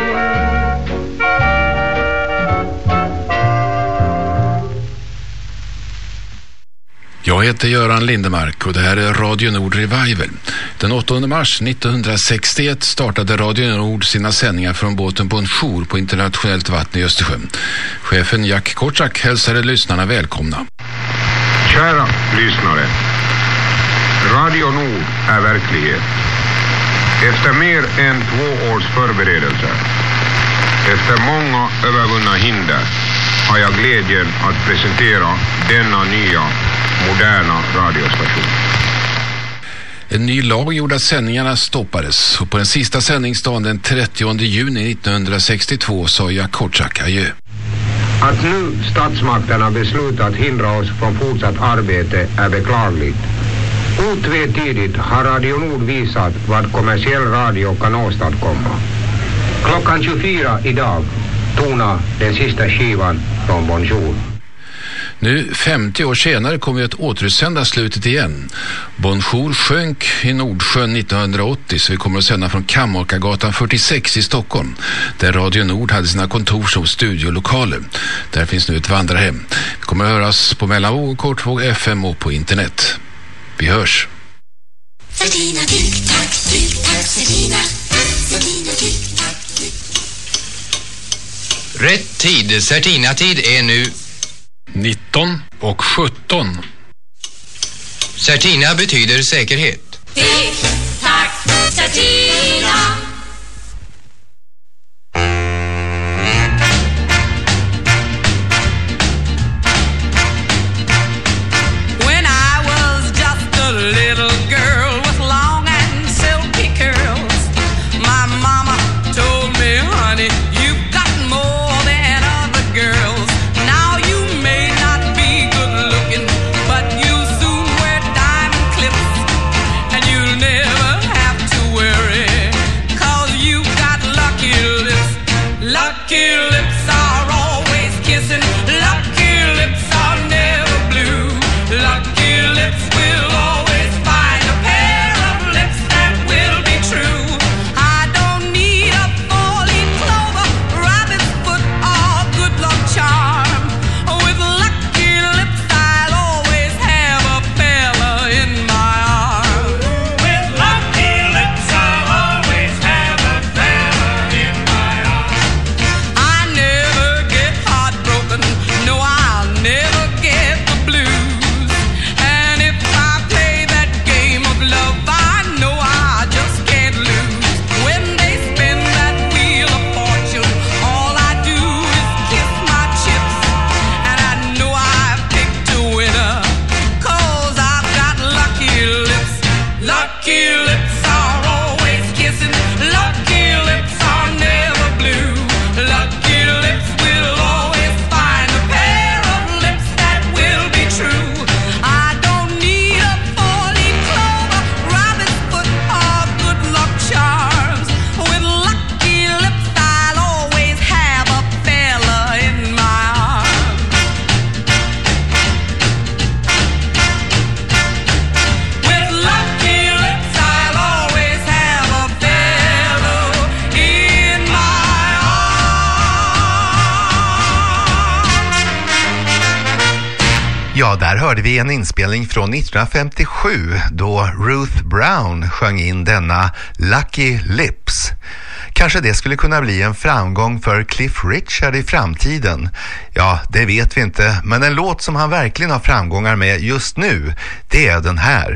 Jag heter Göran Lindemark och det här är Radio Nord Revival. Den 8 mars 1961 startade Radio Nord sina sändningar från båten på en jour på internationellt vatten i Östersjön. Chefen Jack Kortsak hälsade lyssnarna välkomna. Kära lyssnare. Radio Nord är verklighet. Efter mer än två års förberedelser, efter många övervunna hinder, har jag glädjen att presentera denna nya, moderna radiostation. En ny lag gjorde att sändningarna stoppades och på den sista sändningsdagen den 30 juni 1962 sa Jack Kortsak adjö. Att nu statsmakterna beslutat hindra oss från fortsatt arbete är beklagligt. Otvetydigt har Radio Nord visat vad kommersiell radio kan åstadkomma. Klockan 24 idag tonar den sista skivan från Bonjour. Nu 50 år senare kommer vi att återutsända slutet igen. Bonjour sjönk i Nordsjön 1980 så vi kommer att sända från Kammakargatan 46 i Stockholm där Radio Nord hade sina kontor som studiolokaler. Där finns nu ett vandrarhem. Vi kommer att höras på mellanvåg, kortvåg, FM och på internet. Vi hörs. Certina, tick-tack, tick-tack, Certina. Certina, tick-tack. Rätt tid, Certina-tid är nu 19 och 17. Certina betyder säkerhet. Tick-tack, Certina. Från 1957 då Ruth Brown sjöng in denna Lucky Lips. Kanske det skulle kunna bli en framgång för Cliff Richard i framtiden. Ja, det vet vi inte, men en låt som han verkligen har framgångar med just nu, det är den här.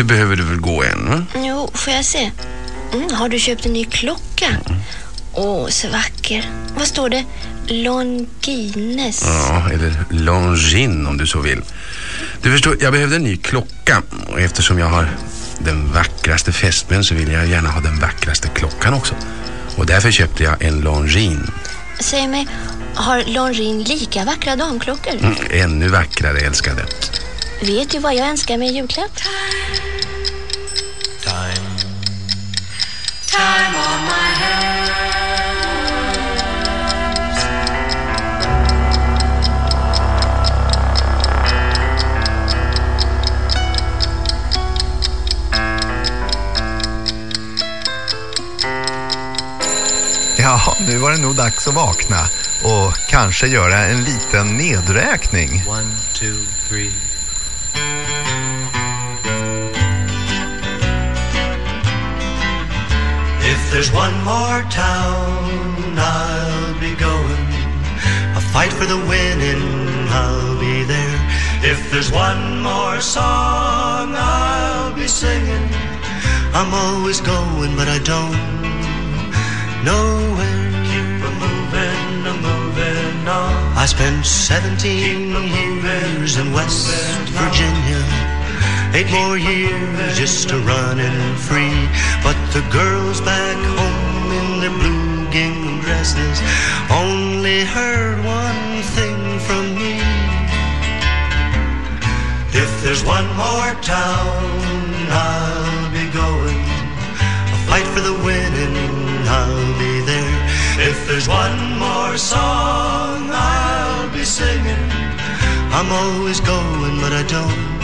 Inte behöver du väl gå än, va? Jo, får jag se? Mm, har du köpt en ny klocka? Åh, så vacker. Vad står det? Longines. Ja, eller Longines om du så vill. Du förstår, jag behövde en ny klocka och eftersom jag har den vackraste fästmön så vill jag gärna ha den vackraste klockan också. Och därför köpte jag en Longines. Säg mig, har Longines lika vackra damklockor? Mm, ännu vackrare älskade. Vet du vad jag önskar mig i julklapp? Time on my hand. Ja, nu var det nog dags att vakna och kanske göra en liten nedräkning. One, two, three. There's one more town, I'll be going. A fight for the winning, I'll be there. If there's one more song, I'll be singing. I'm always going, but I don't know where. Keep a moving, a moving on. I spent 17 years in West Virginia. Eight more years just to running free. But the girls back home in their blue gingham dresses only heard one thing from me. If there's one more town, I'll be going. A fight for the winning, I'll be there. If there's one more song, I'll be singing. I'm always going, but I don't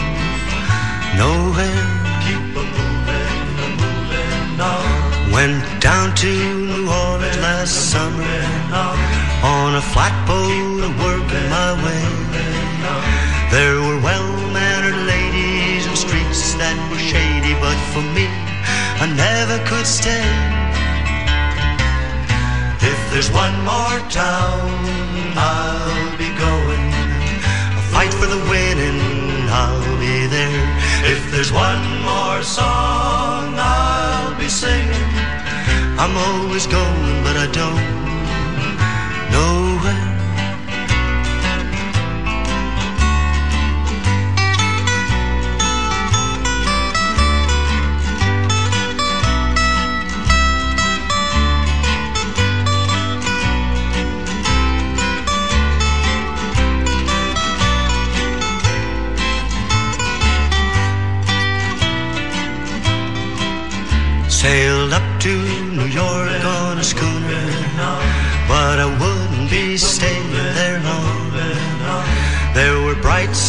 nowhere. Keep a moving, a moving on. Went down to New Orleans last summer on a flatboat a working my way. There were well-mannered ladies and streets that were shady, but for me, I never could stay. If there's one more town, I'll be going. A fight for the winning, there's one more song, I'll be singing. I'm always going, but I don't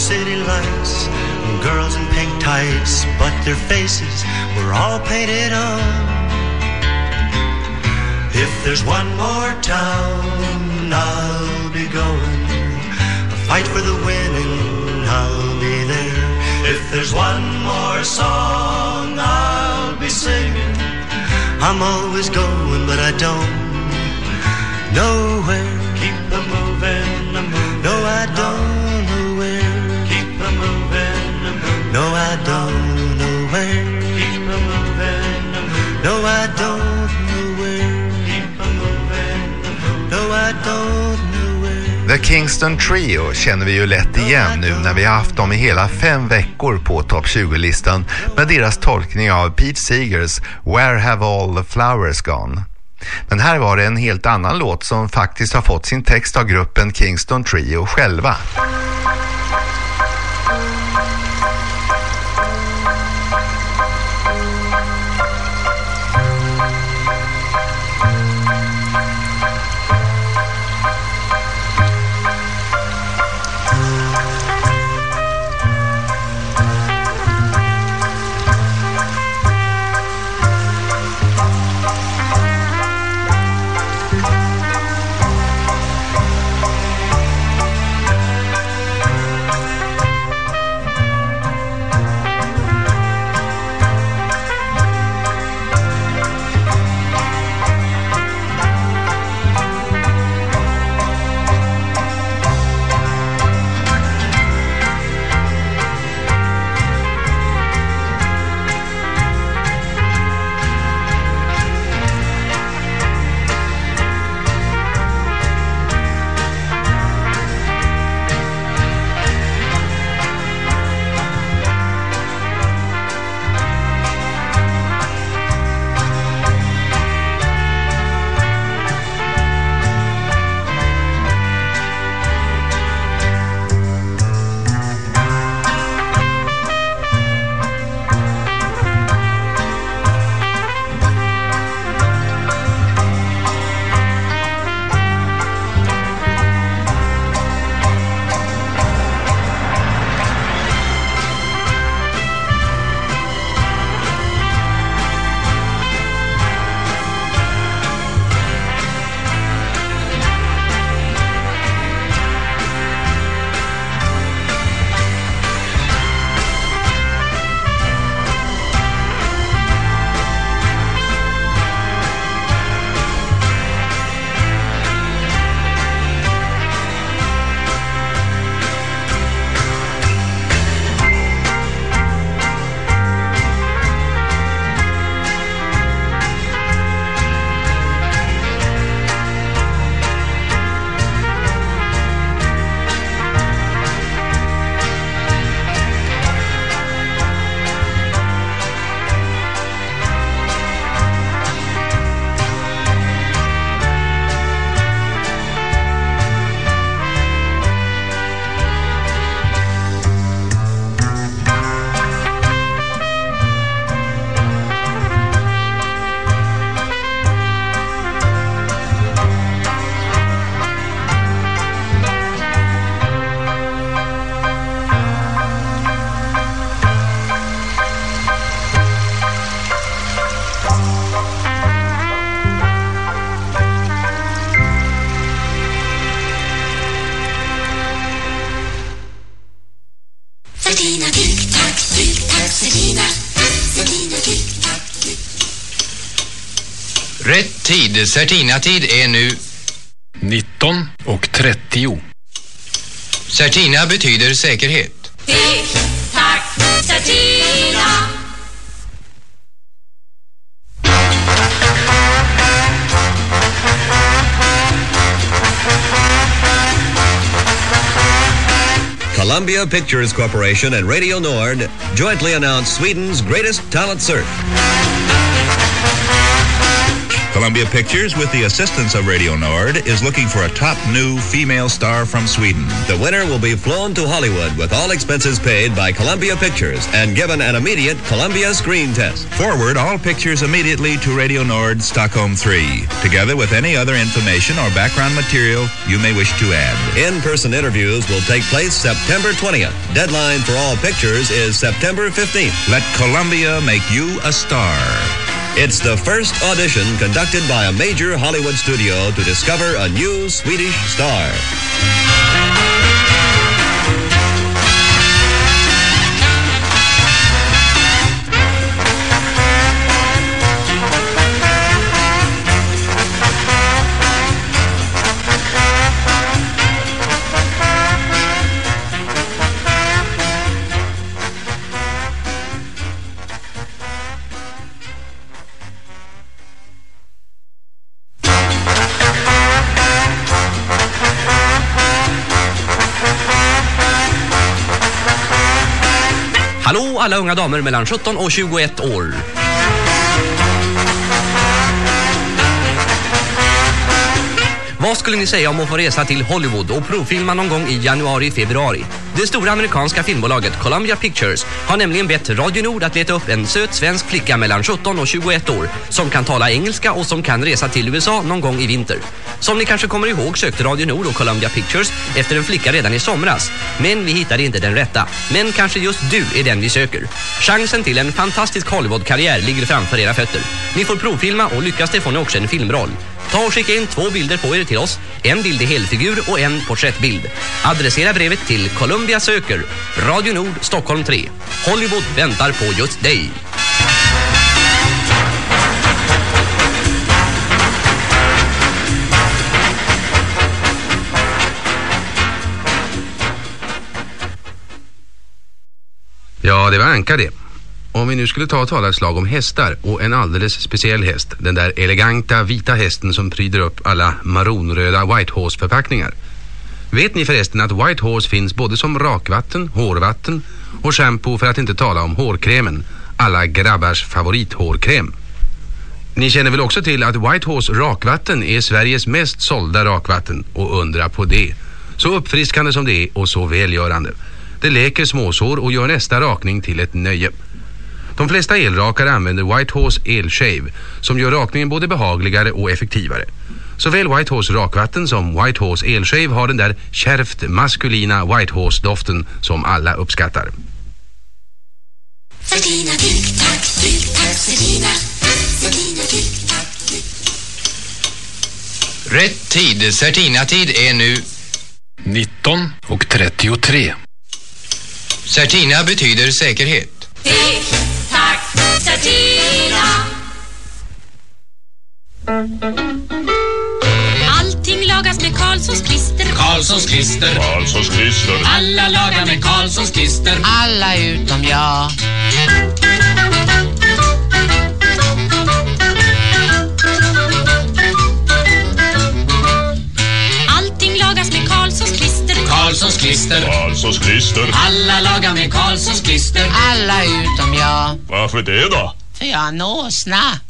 city lights and girls in pink tights, but their faces were all painted on. If there's one more town, I'll be going. A fight for the winning, I'll be there. If there's one more song, I'll be singing. I'm always going, but I don't know where. Keep a moving, a moving. No, I don't don't know where. Keep a moving, a moving. No, I don't know where. Keep a moving, a moving. No, I don't know where. The Kingston Trio känner vi ju lätt igen nu när vi har haft dem i hela fem veckor på topp 20-listan med deras tolkning av Pete Seegers Where Have All The Flowers Gone? Men här var det en helt annan låt som faktiskt har fått sin text av gruppen Kingston Trio själva. Tid, Certina-tid är nu 19 och 30. Certina betyder säkerhet. Tick-tack, sardina. Columbia Pictures Corporation and Radio Nord jointly announce Sweden's greatest talent search. Columbia Pictures, with the assistance of Radio Nord, is looking for a top new female star from Sweden. The winner will be flown to Hollywood with all expenses paid by Columbia Pictures and given an immediate Columbia screen test. Forward all pictures immediately to Radio Nord, Stockholm 3, together with any other information or background material you may wish to add. In-person interviews will take place September 20th. Deadline for all pictures is September 15th. Let Columbia make you a star. It's the first audition conducted by a major Hollywood studio to discover a new Swedish star. Och alla unga damer mellan 17 och 21 år. Vad skulle ni säga om att få resa till Hollywood och provfilma någon gång i januari-februari? Det stora amerikanska filmbolaget Columbia Pictures har nämligen bett Radio Nord att leta upp en söt svensk flicka mellan 17 och 21 år som kan tala engelska och som kan resa till USA någon gång i vinter. Som ni kanske kommer ihåg sökte Radio Nord och Columbia Pictures efter en flicka redan i somras. Men vi hittade inte den rätta. Men kanske just du är den vi söker. Chansen till en fantastisk Hollywood-karriär ligger framför era fötter. Ni får provfilma och lyckas det får ni också en filmroll. Ta och skicka in två bilder på er till oss. En bild i helfigur och en porträttbild. Adressera brevet till Columbia söker. Radio Nord, Stockholm 3. Hollywood väntar på just dig. Ja, det var Anka det. Om vi nu skulle ta och tala ett slag om hästar och en alldeles speciell häst, den där eleganta vita hästen som pryder upp alla maronröda Whitehorse-förpackningar. Vet ni förresten att White Horse finns både som rakvatten, hårvatten och shampoo för att inte tala om hårkrämen, alla grabbars favorithårkräm. Ni känner väl också till att White Horse rakvatten är Sveriges mest sålda rakvatten och undra på det. Så uppfriskande som det är och så välgörande. Det läker småsår och gör nästa rakning till ett nöje. De flesta elrakare använder White Horse Elshave som gör rakningen både behagligare och effektivare. Såväl Whitehorse rakvatten som Whitehorse Elshave har den där kärvt maskulina Whitehorse-doften som alla uppskattar. Sardina, tick-tack, tick-tack, sardina. Sardina, tick-tack. Rätt tid, Certina-tid är nu 19 och 33. Certina betyder säkerhet. Tick-tack, sardina. Allting lagas med Karlssons klister. Karlssons klister. Karlssons klister. Alla lagar med Karlssons klister. Alla utom jag. Allting lagas med Karlssons klister. Karlssons klister. Karlssons klister. Alla lagar med Karlssons klister. Alla utom jag. Varför det då? För jag har en åsna.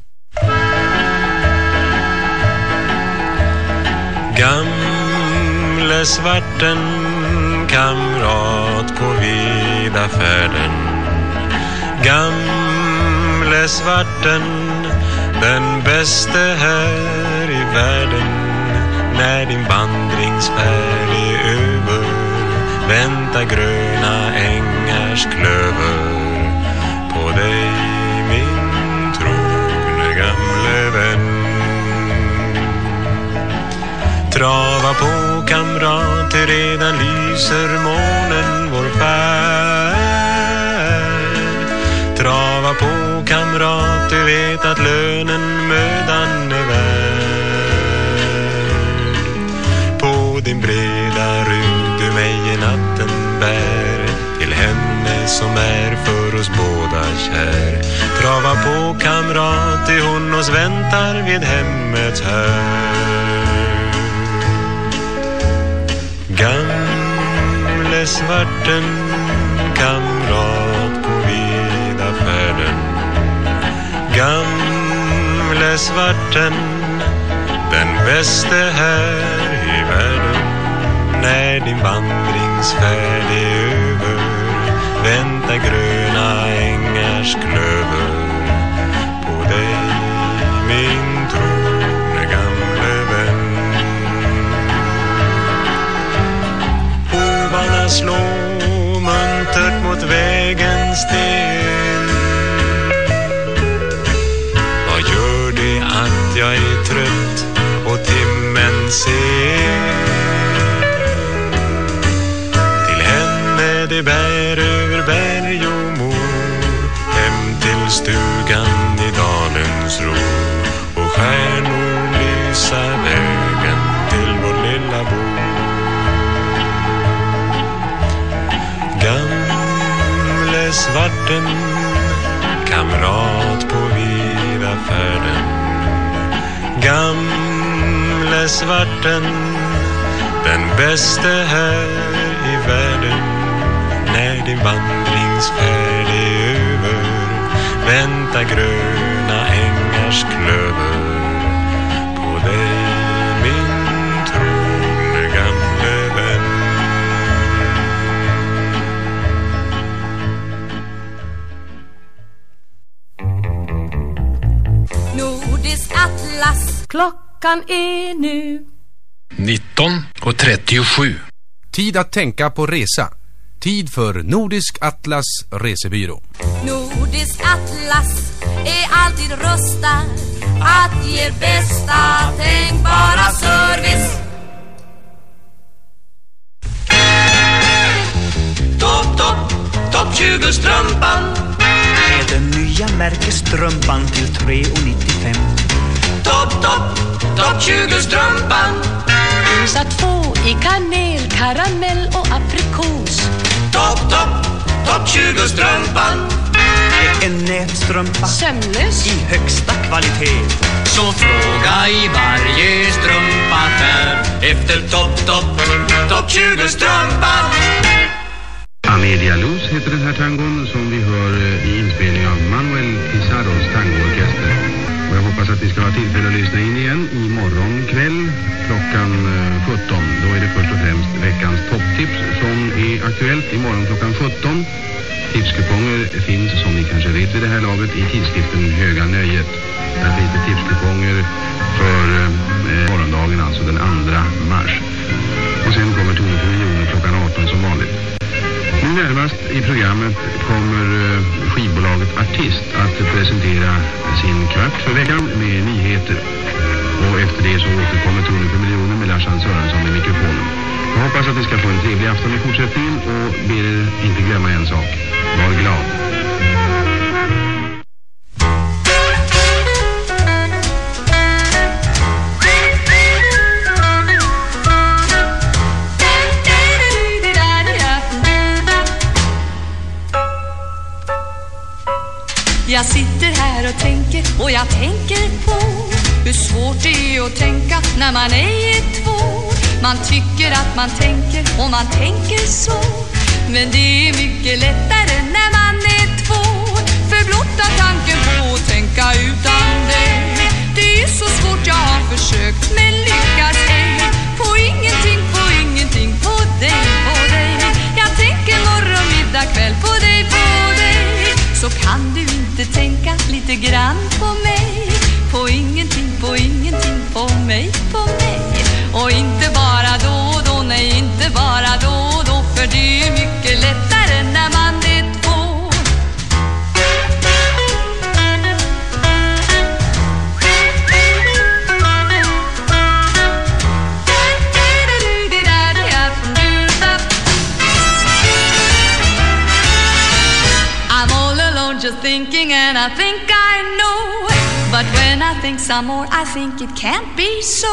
Gamle svarten kamrat på vida färden. Gamle svarten den bäste här i världen. När din vandringsfärd är över Vänta gröna ängars klöver. Trava på kamrat, redan lyser månen vår färd. Trava på kamrat, du vet att lönen mödan är värd. På din breda rygg du mig i natten bär Till henne som är för oss båda kär. Trava på kamrat, ty hon oss väntar vid hemmets hörn Gamle svarten kamrat på vida färden Gamle svarten den bäste här i världen. När din vandringsfärd är över väntar gröna ängars klöver på dig, min tro Hovarna slå muntert mot vägens sten. Vad gör det att jag är trött och timmen sen? Till henne det bär över berg och mor Hem till stugan i dalens ro Och stjärnor lysa väl. Svarten Kamrat på vida färden. Gamle svarten Den bäste här i världen. När din vandringsfärd är över Väntar gröna ängars klöver. Klockan är nu 19 och 37. Tid att tänka på resa. Tid för Nordisk Atlas Resebyrå. Nordisk atlas är alltid rustad att ge bästa tänkbara service. Topp, topp, topp 20 strumpan Är den nya märkesstrumpan till 3,95 Topp, topp, topp 20 strumpan Rosa två i kanel, karamell och aprikos. Topp, topp, topp 20 strumpan En nätstrumpa Sömlös i högsta kvalitet. Så fråga i varje strumpaffär Efter topp, topp, topp 20 strumpan Amelia Luz heter den här tangon som vi hör eh, i inspelning av Manuel Pizarros tangoorkester. Och jag hoppas att ni ska ha tillfälle att lyssna in igen imorgon kväll klockan eh, 17. Då är det först och främst veckans topptips som är aktuellt imorgon klockan 17. Tipskuponger finns som ni kanske vet vid det här laget i tidskriften Höga Nöjet. Där finns det tipskuponger för eh, eh morgondagen, alltså den 2 mars. Och sen kommer Tone för miljoner klockan 18 som vanligt. Nu närmast i programmet kommer eh, skivbolaget Artist att presentera sin kvart för veckan med nyheter. Och efter det så återkommer Tone för miljoner med Lars-Ann Sörensson med mikrofonen. Jag hoppas att ni ska få en trevlig afton i fortsättningen och ber er inte glömma en sak. Var glad. Jag sitter här och tänker och jag tänker på hur svårt det är att tänka när man ej är två. Man tycker att man tänker och man tänker så. Men det är mycket lättare när man är två. För blotta tanken på att tänka utan dig. Det är så svårt jag har försökt men lyckas ej. På ingenting, på ingenting, på dig, på dig. Jag tänker morgon, middag, kväll på dig, på dig. Så kan du inte tänka lite grann på mig. På ingenting, på ingenting, på mig, på mig. Och inte bara då och då, nej inte bara då och då. För det är mycket lättare när man and I think I know. But when I think some more I think it can't be so.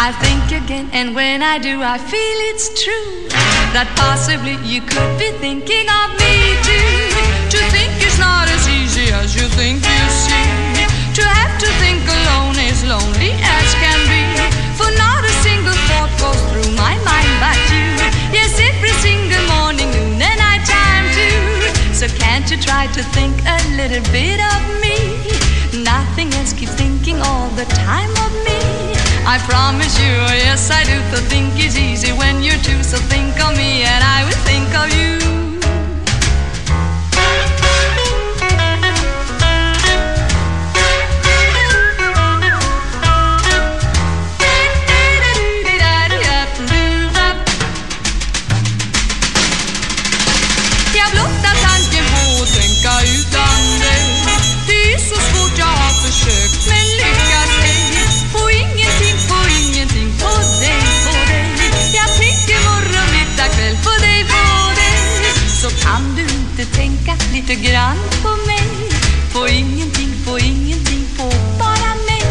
I think again and when I do I feel it's true That possibly you could be thinking of me too. To think is not as easy as you think you see To have to think alone is lonely as can be. For not a single thought goes Can't you try to think a little bit of me? Nothing else keep thinking all the time of me. I promise you, yes I do. To think is easy when you're two. So think of me and I will think of you. Lite grann på mig. På ingenting, på ingenting på bara mig.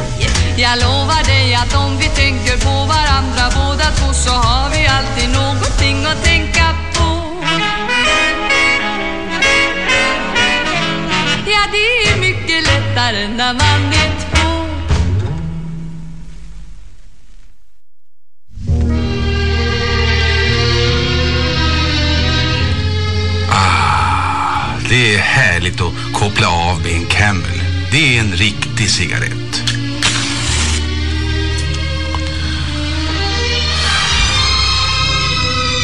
Jag lovar dig att om vi tänker på varandra båda två Så har vi alltid någonting att tänka på. Ja, det är mycket lättare när man är två härligt att koppla av med en Camel. Det är en riktig cigarett.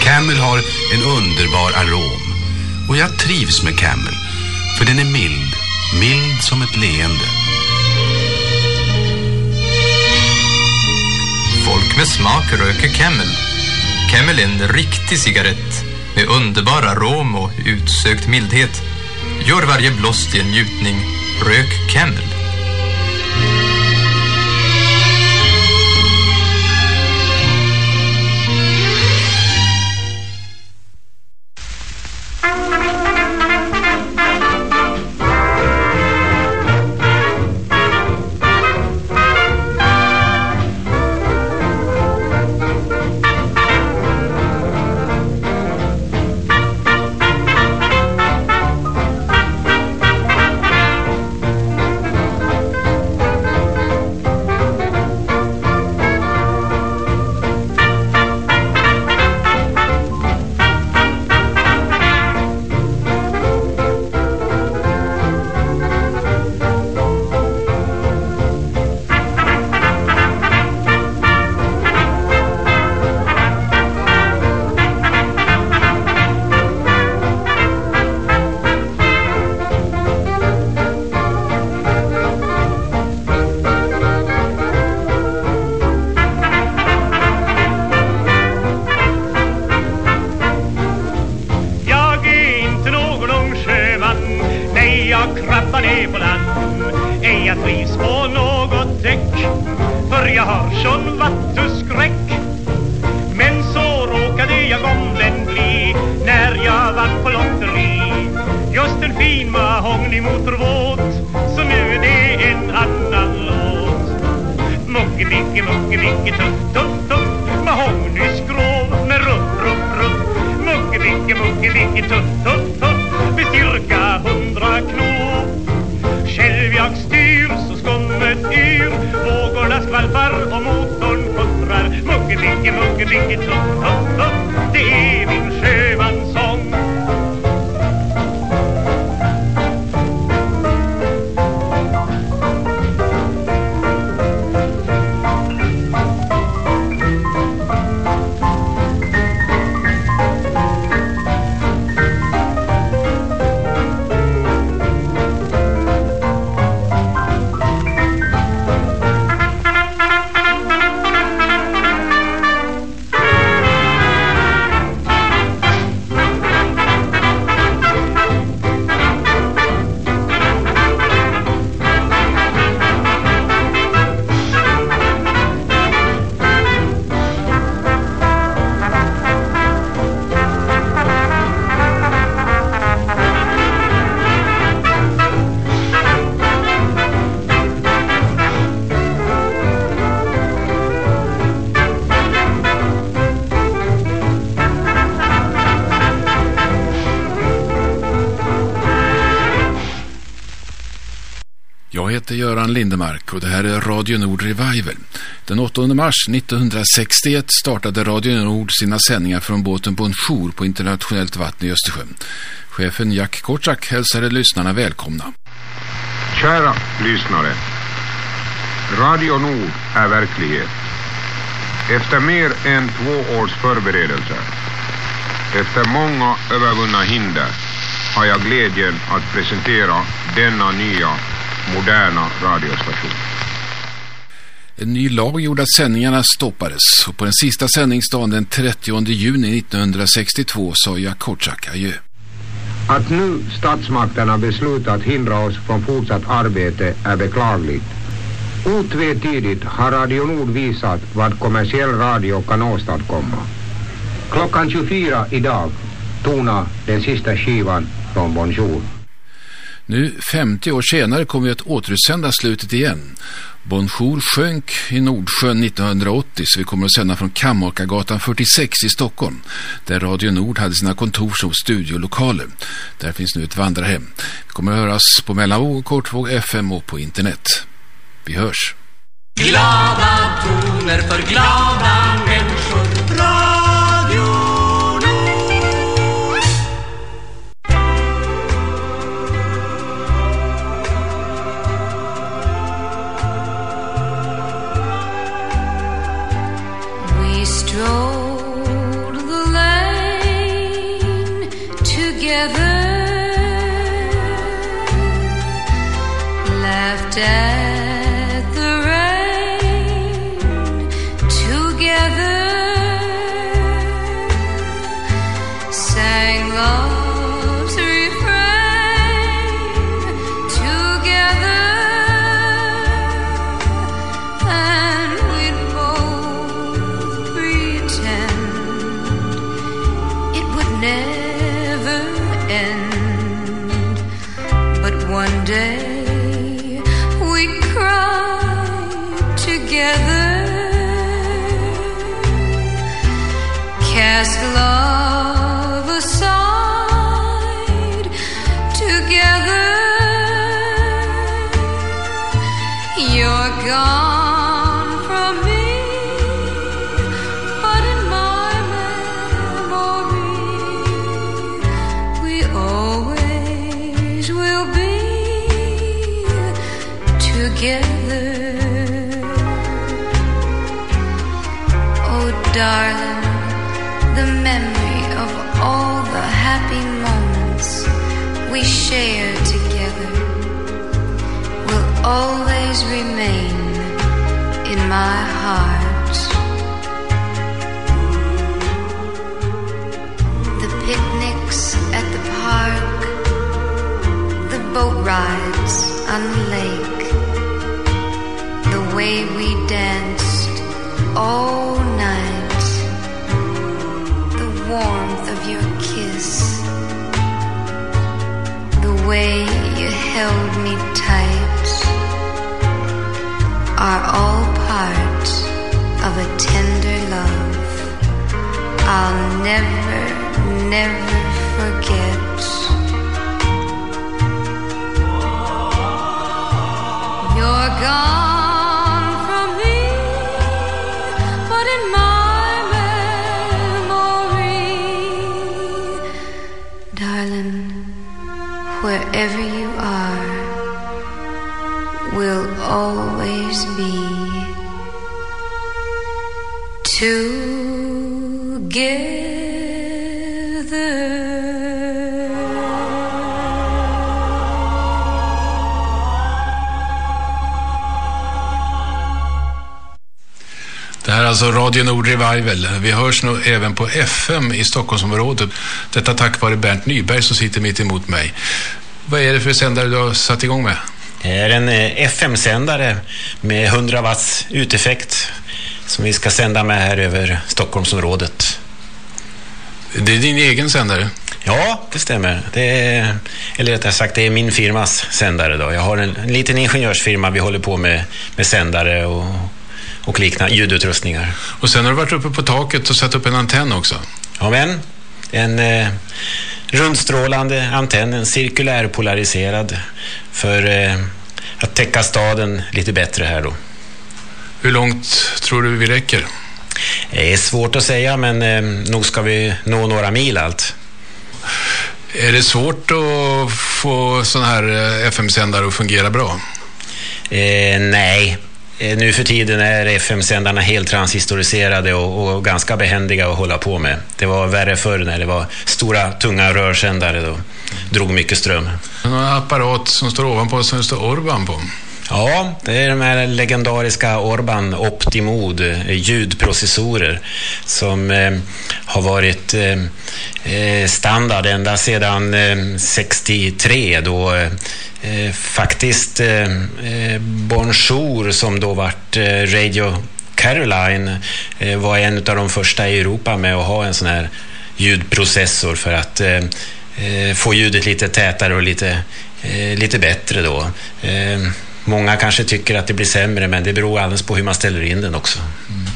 Camel har en underbar arom. Och jag trivs med Camel. För den är mild. Mild som ett leende. Folk med smak röker Camel. Camel är en riktig cigarett med underbar arom och utsökt mildhet. Gör varje bloss till en njutning. Rök Camel. Heter Lindemark och det här är Radio Nord Revival. Den 8 mars 1961 startade Radio Nord sina sändningar från båten på en jour på internationellt vatten i Östersjön. Chefen Jack Kortsak hälsade lyssnarna välkomna. Kära lyssnare. Radio Nord är verklighet. Efter mer än två års förberedelser, efter många övervunna hinder, har jag glädjen att presentera denna nya, moderna radiostation. En ny lag gjorde att sändningarna stoppades och på den sista sändningsdagen den 30 juni 1962 sa jag Kortsak adjö. Att nu statsmakterna beslutat hindra oss från fortsatt arbete är beklagligt. Otvetydigt har Radio Nord visat vad kommersiell radio kan åstadkomma. Klockan 24 idag tonar den sista skivan från Bonjour. Nu 50 år senare kommer vi att återutsända slutet igen. Bonjour sjönk i Nordsjön 1980 så vi kommer att sända från Kammakargatan 46 i Stockholm där Radio Nord hade sina kontors- och studiolokaler. Där finns nu ett vandrarhem. Vi kommer att höras på mellanvåg, kortvåg, FM och på internet. Vi hörs. Glada toner för glada strolled the lane together, laughed at rides on the lake, the way we danced all night, the warmth of your kiss, the way you held me tight. Are all part of a tender love. I'll never, never gone from me, but in my memory, darling, wherever you are, will always be Det alltså Radio Nord Revival. Vi hörs nog även på FM i Stockholmsområdet. Detta tack vare Bernt Nyberg som sitter mitt emot mig. Vad är det för sändare du har satt igång med? Det är en eh, FM-sändare med 100 watts uteffekt som vi ska sända med här över Stockholmsområdet. Det är din egen sändare? Ja, det stämmer. Det är, eller rättare sagt, det är min firmas sändare. Då. Jag har en, en liten ingenjörsfirma. Vi håller på med, med sändare och, och liknande ljudutrustningar. Och sen har du varit uppe på taket och satt upp en antenn också? Ja, men en eh, rundstrålande antenn, en cirkulär polariserad för eh, att täcka staden lite bättre här då. Hur långt tror du vi räcker? Det är svårt att säga, men eh, nog ska vi nå några mil allt. Är det svårt att få sån här eh, FM-sändare att fungera bra? Eh, nej, Eh, nu för tiden är FM-sändarna helt transhistoriserade och, och ganska behändiga att hålla på med. Det var värre förr när det var stora, tunga rörsändare då. Drog mycket ström. En apparat som står ovanpå som det står Orban på. Ja, det är de här legendariska Orban Optimod eh, ljudprocessorer som eh, har varit eh, eh standard ända sedan eh, 63 då eh, eh, faktiskt eh, Bonjour som då vart Radio Caroline var en av de första i Europa med att ha en sån här ljudprocessor för att få ljudet lite tätare och lite, lite bättre då. Många kanske tycker att det blir sämre men det beror alldeles på hur man ställer in den också. Mm.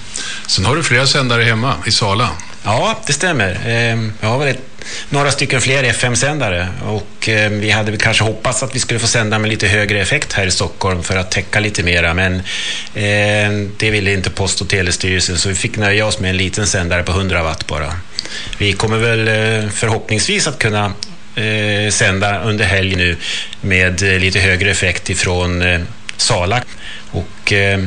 Sen har du flera sändare hemma i Sala. Ja, det stämmer. Ehm, jag har väl ett, några stycken fler FM-sändare och ehm, vi hade väl kanske hoppats att vi skulle få sända med lite högre effekt här i Stockholm för att täcka lite mera men eh, det ville inte Post- och telestyrelsen så vi fick nöja oss med en liten sändare på 100 watt bara. Vi kommer väl eh, förhoppningsvis att kunna eh, sända under helgen nu med eh, lite högre effekt ifrån eh, Sala. Och eh,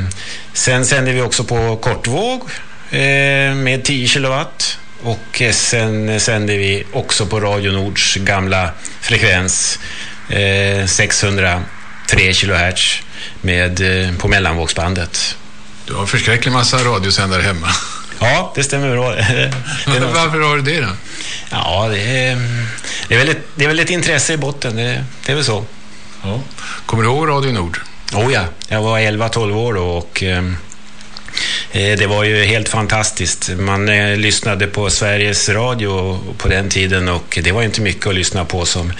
sen sänder vi också på kortvåg eh, med 10 kilowatt. Och eh, sen sänder vi också på Radio Nords gamla frekvens eh, 603 kHz med, eh, på mellanvågsbandet. Du har en förskräcklig massa radiosändare hemma. Ja, det stämmer bra. det Varför har du det då? Ja, det är, det är, väl, ett, det är väl ett intresse i botten. Det, det är väl så. Ja. Kommer du ihåg Radio Nord? Oh ja, jag var 11-12 år då och ehm, eh, det var ju helt fantastiskt. Man eh, lyssnade på Sveriges Radio på den tiden och det var inte mycket att lyssna på som,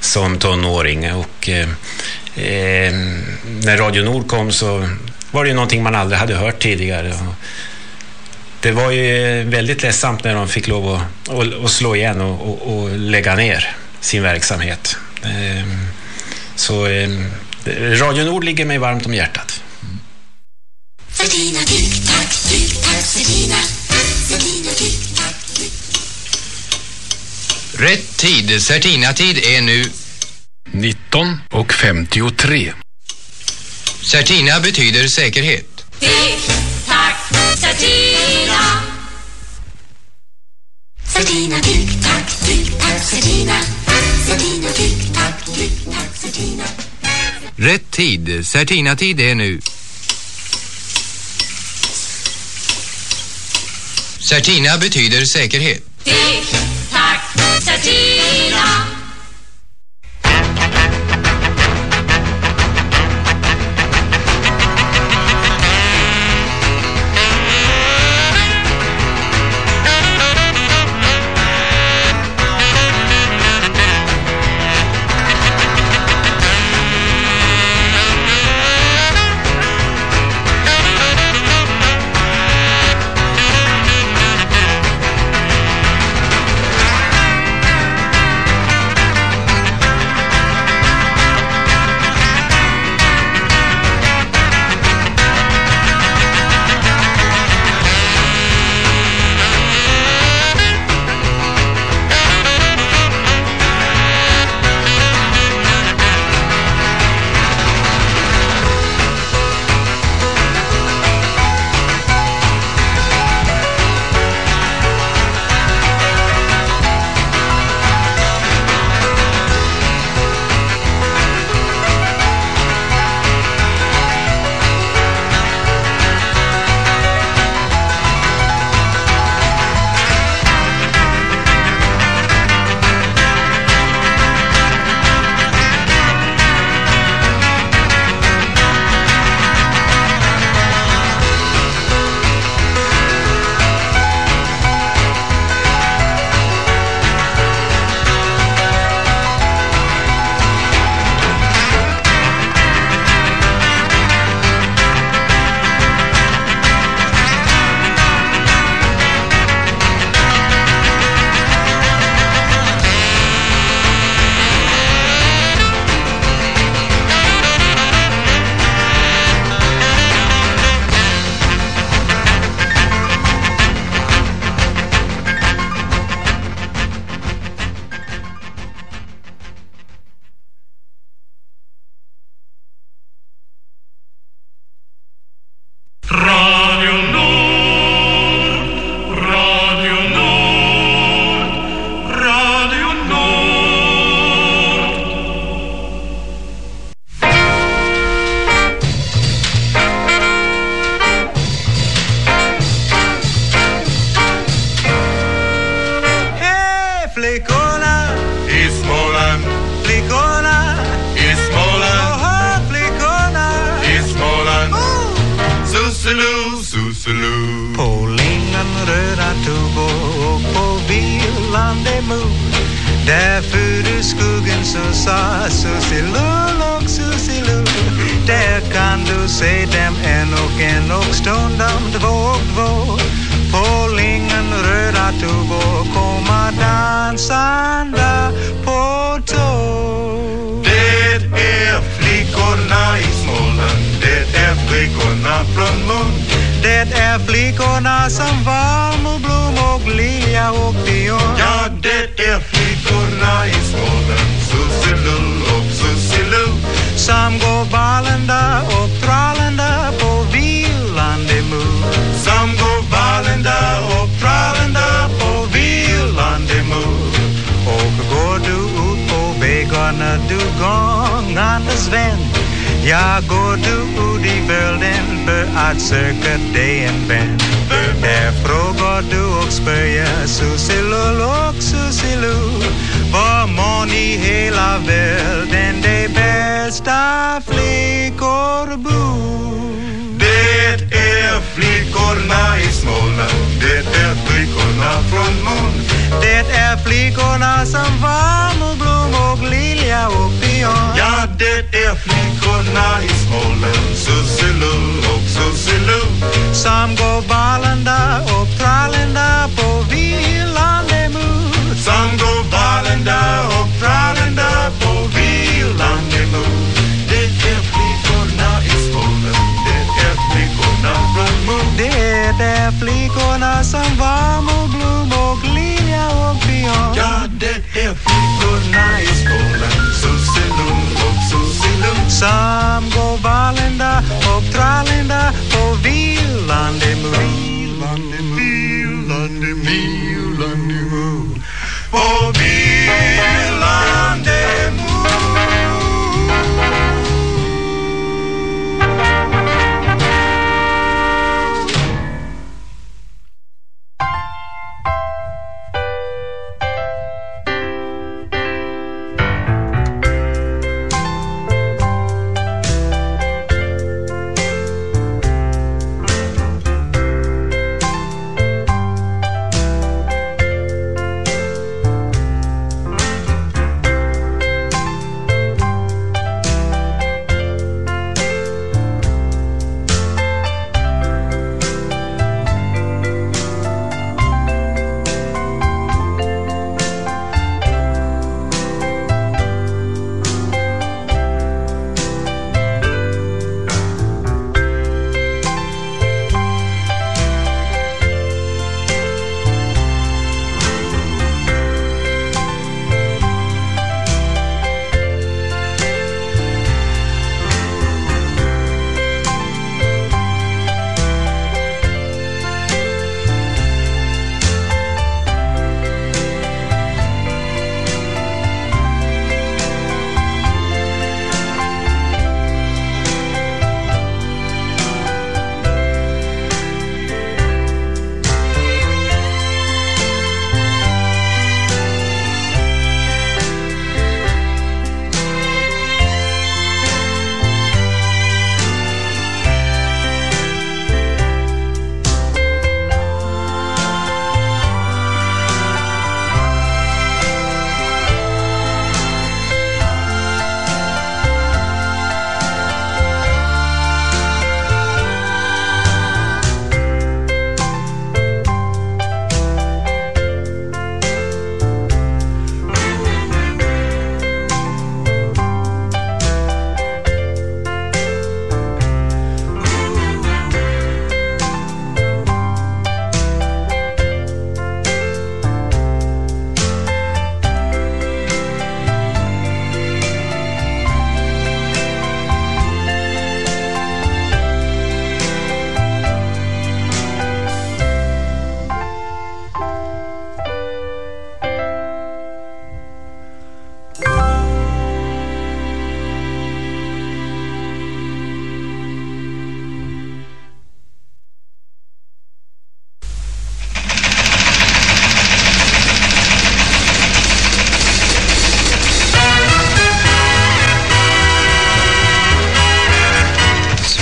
som tonåring. Och, eh när Radio Nord kom så var det ju någonting man aldrig hade hört tidigare. Och, det var ju väldigt ledsamt när de fick lov att, att, att slå igen och, och, och, lägga ner sin verksamhet. Ehm, så ehm, Radio Nord ligger mig varmt om hjärtat. Rätt tid, Certina-tid är nu 19 och 53. Certina betyder säkerhet. Tick-tack, Certina. Certina, tick-tack, tick-tack, Certina. Certina, tick-tack, tick-tack, Certina. Rätt tid, Certina-tid är nu Certina betyder säkerhet. Tick-tack, Certina.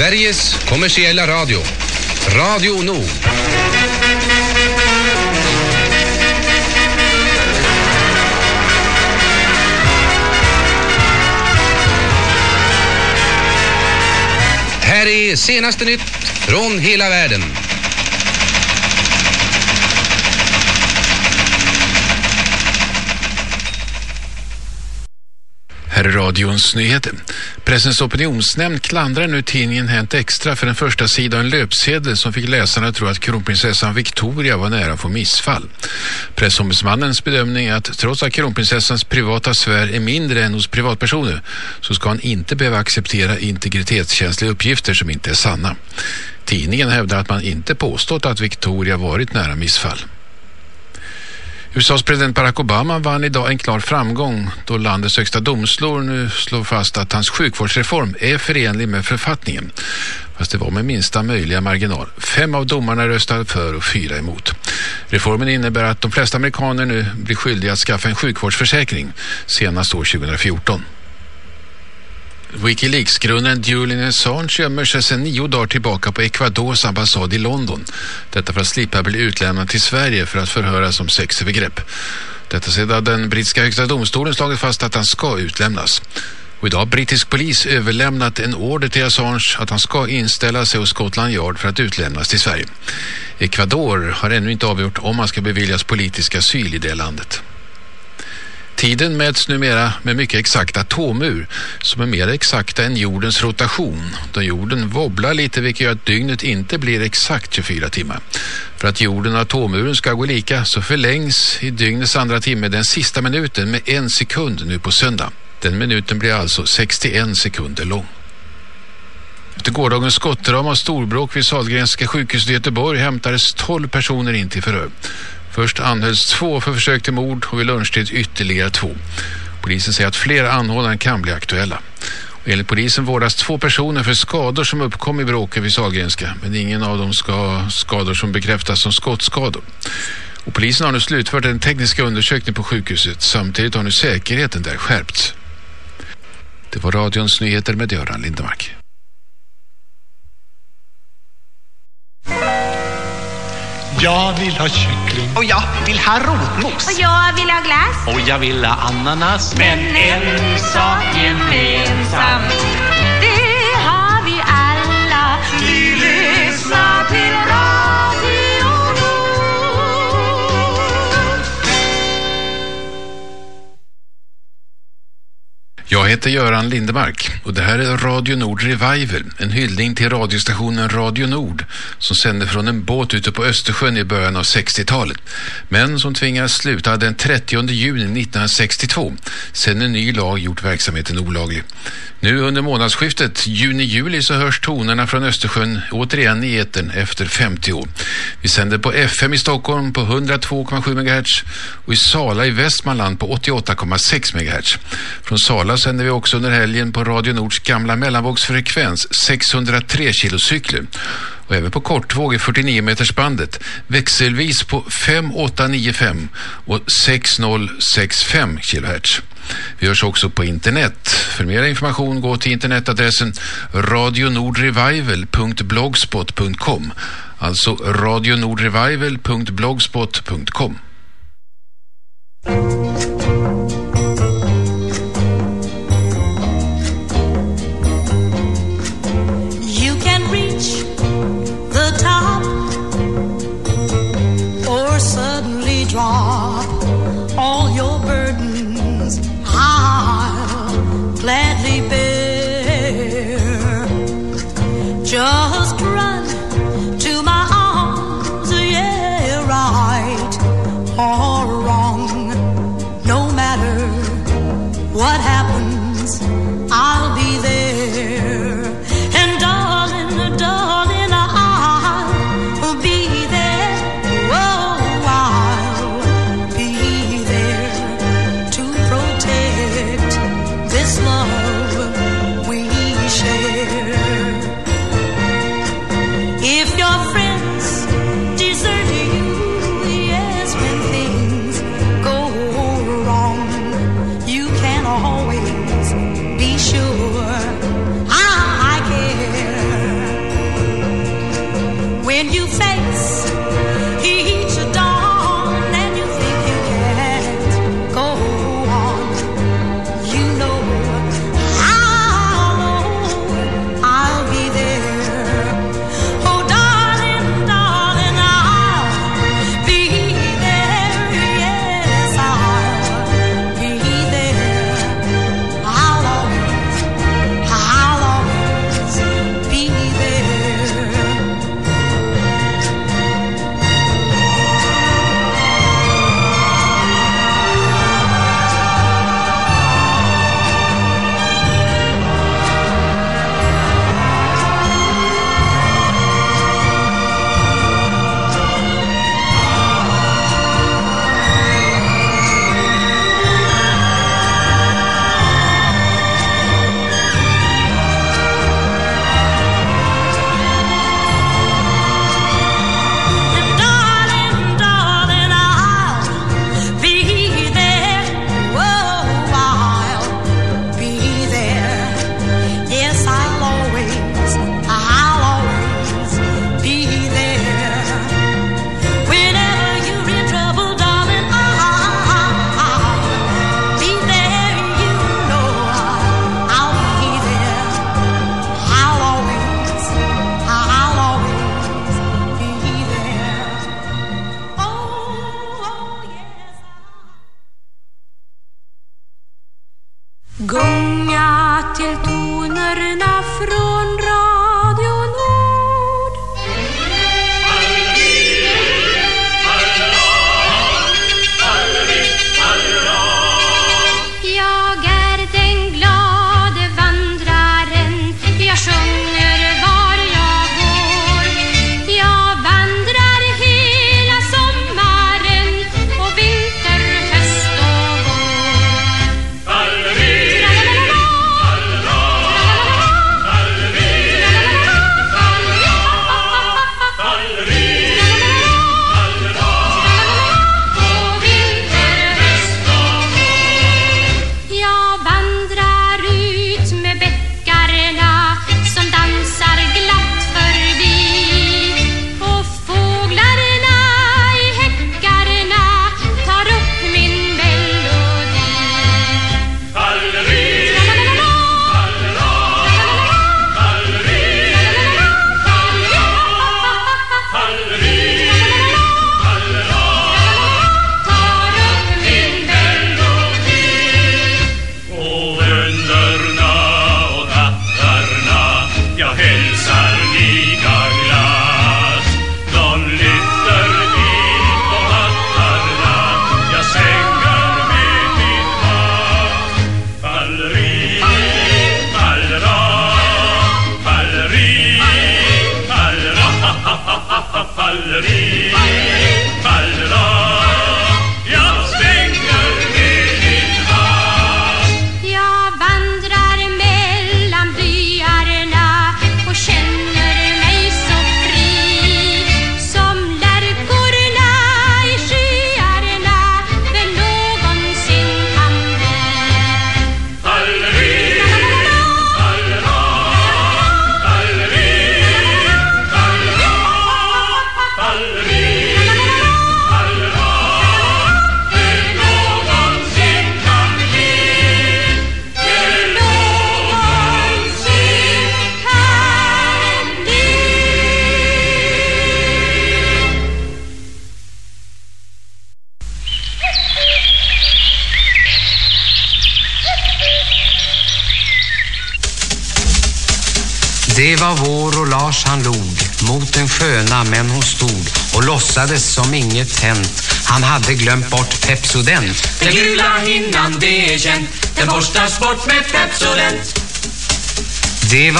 Sveriges kommersiella radio. Radio Nord. Här är senaste nytt från hela världen. Här är radions nyheter. Pressens opinionsnämnd klandrar nu tidningen Hänt Extra för den första sidan en löpsedel som fick läsarna att tro att kronprinsessan Victoria var nära att få missfall. Pressombudsmannens bedömning är att trots att kronprinsessans privata sfär är mindre än hos privatpersoner så ska han inte behöva acceptera integritetskänsliga uppgifter som inte är sanna. Tidningen hävdar att man inte påstått att Victoria varit nära missfall. USAs president Barack Obama vann idag en klar framgång då landets högsta domstol nu slår fast att hans sjukvårdsreform är förenlig med författningen. Fast det var med minsta möjliga marginal. Fem av domarna röstade för och fyra emot. Reformen innebär att de flesta amerikaner nu blir skyldiga att skaffa en sjukvårdsförsäkring senast år 2014. Wikileaks-grundaren Julian Assange gömmer sig sedan nio dagar tillbaka på Ecuadors ambassad i London. Detta för att slippa bli utlämnad till Sverige för att förhöras om sexövergrepp. Detta sedan den brittiska högsta domstolen slagit fast att han ska utlämnas. Och idag har brittisk polis överlämnat en order till Assange att han ska inställa sig hos Scotland Yard för att utlämnas till Sverige. Ecuador har ännu inte avgjort om han ska beviljas politisk asyl i det landet. Tiden mäts numera med mycket exakta atomur som är mer exakta än jordens rotation då jorden wobblar lite vilket gör att dygnet inte blir exakt 24 timmar. För att jorden och atomuren ska gå lika så förlängs i dygnets andra timme den sista minuten med en sekund nu på söndag. Den minuten blir alltså 61 sekunder lång. Efter gårdagens skottdrama och storbråk vid Sahlgrenska sjukhuset i Göteborg hämtades 12 personer in till förhör. Först anhölls två för försök till mord och vid lunchtid ytterligare två. Polisen säger att flera anhållanden kan bli aktuella. Och enligt polisen vårdas två personer för skador som uppkom i bråket vid Sahlgrenska men ingen av dem ska ha skador som bekräftas som skottskador. Och polisen har nu slutfört den tekniska undersökningen på sjukhuset. Samtidigt har nu säkerheten där skärpts. Det var radions nyheter med Göran Lindemark. Jag vill ha kyckling. Och jag vill ha rotmos. Och jag vill ha glass. Och jag vill ha ananas. Men en sak gemensamt, Jag heter Göran Lindemark och det här är Radio Nord Revival, en hyllning till radiostationen Radio Nord som sände från en båt ute på Östersjön i början av 60-talet men som tvingas sluta den 30 juni 1962 sedan en ny lag gjort verksamheten olaglig. Nu under månadsskiftet juni-juli så hörs tonerna från Östersjön återigen i etern efter 50 år. Vi sänder på FM i Stockholm på 102,7 MHz och i Sala i Västmanland på 88,6 MHz. Från Sala sänder vi också under helgen på Radio Nords gamla mellanvågsfrekvens 603 kilocykler och även på kortvåg i 49 meters bandet växelvis på 5895 och 6065 kHz. Vi hörs också på internet. För mer information gå till internetadressen radionordrevival.blogspot.com alltså radionordrevival.blogspot.com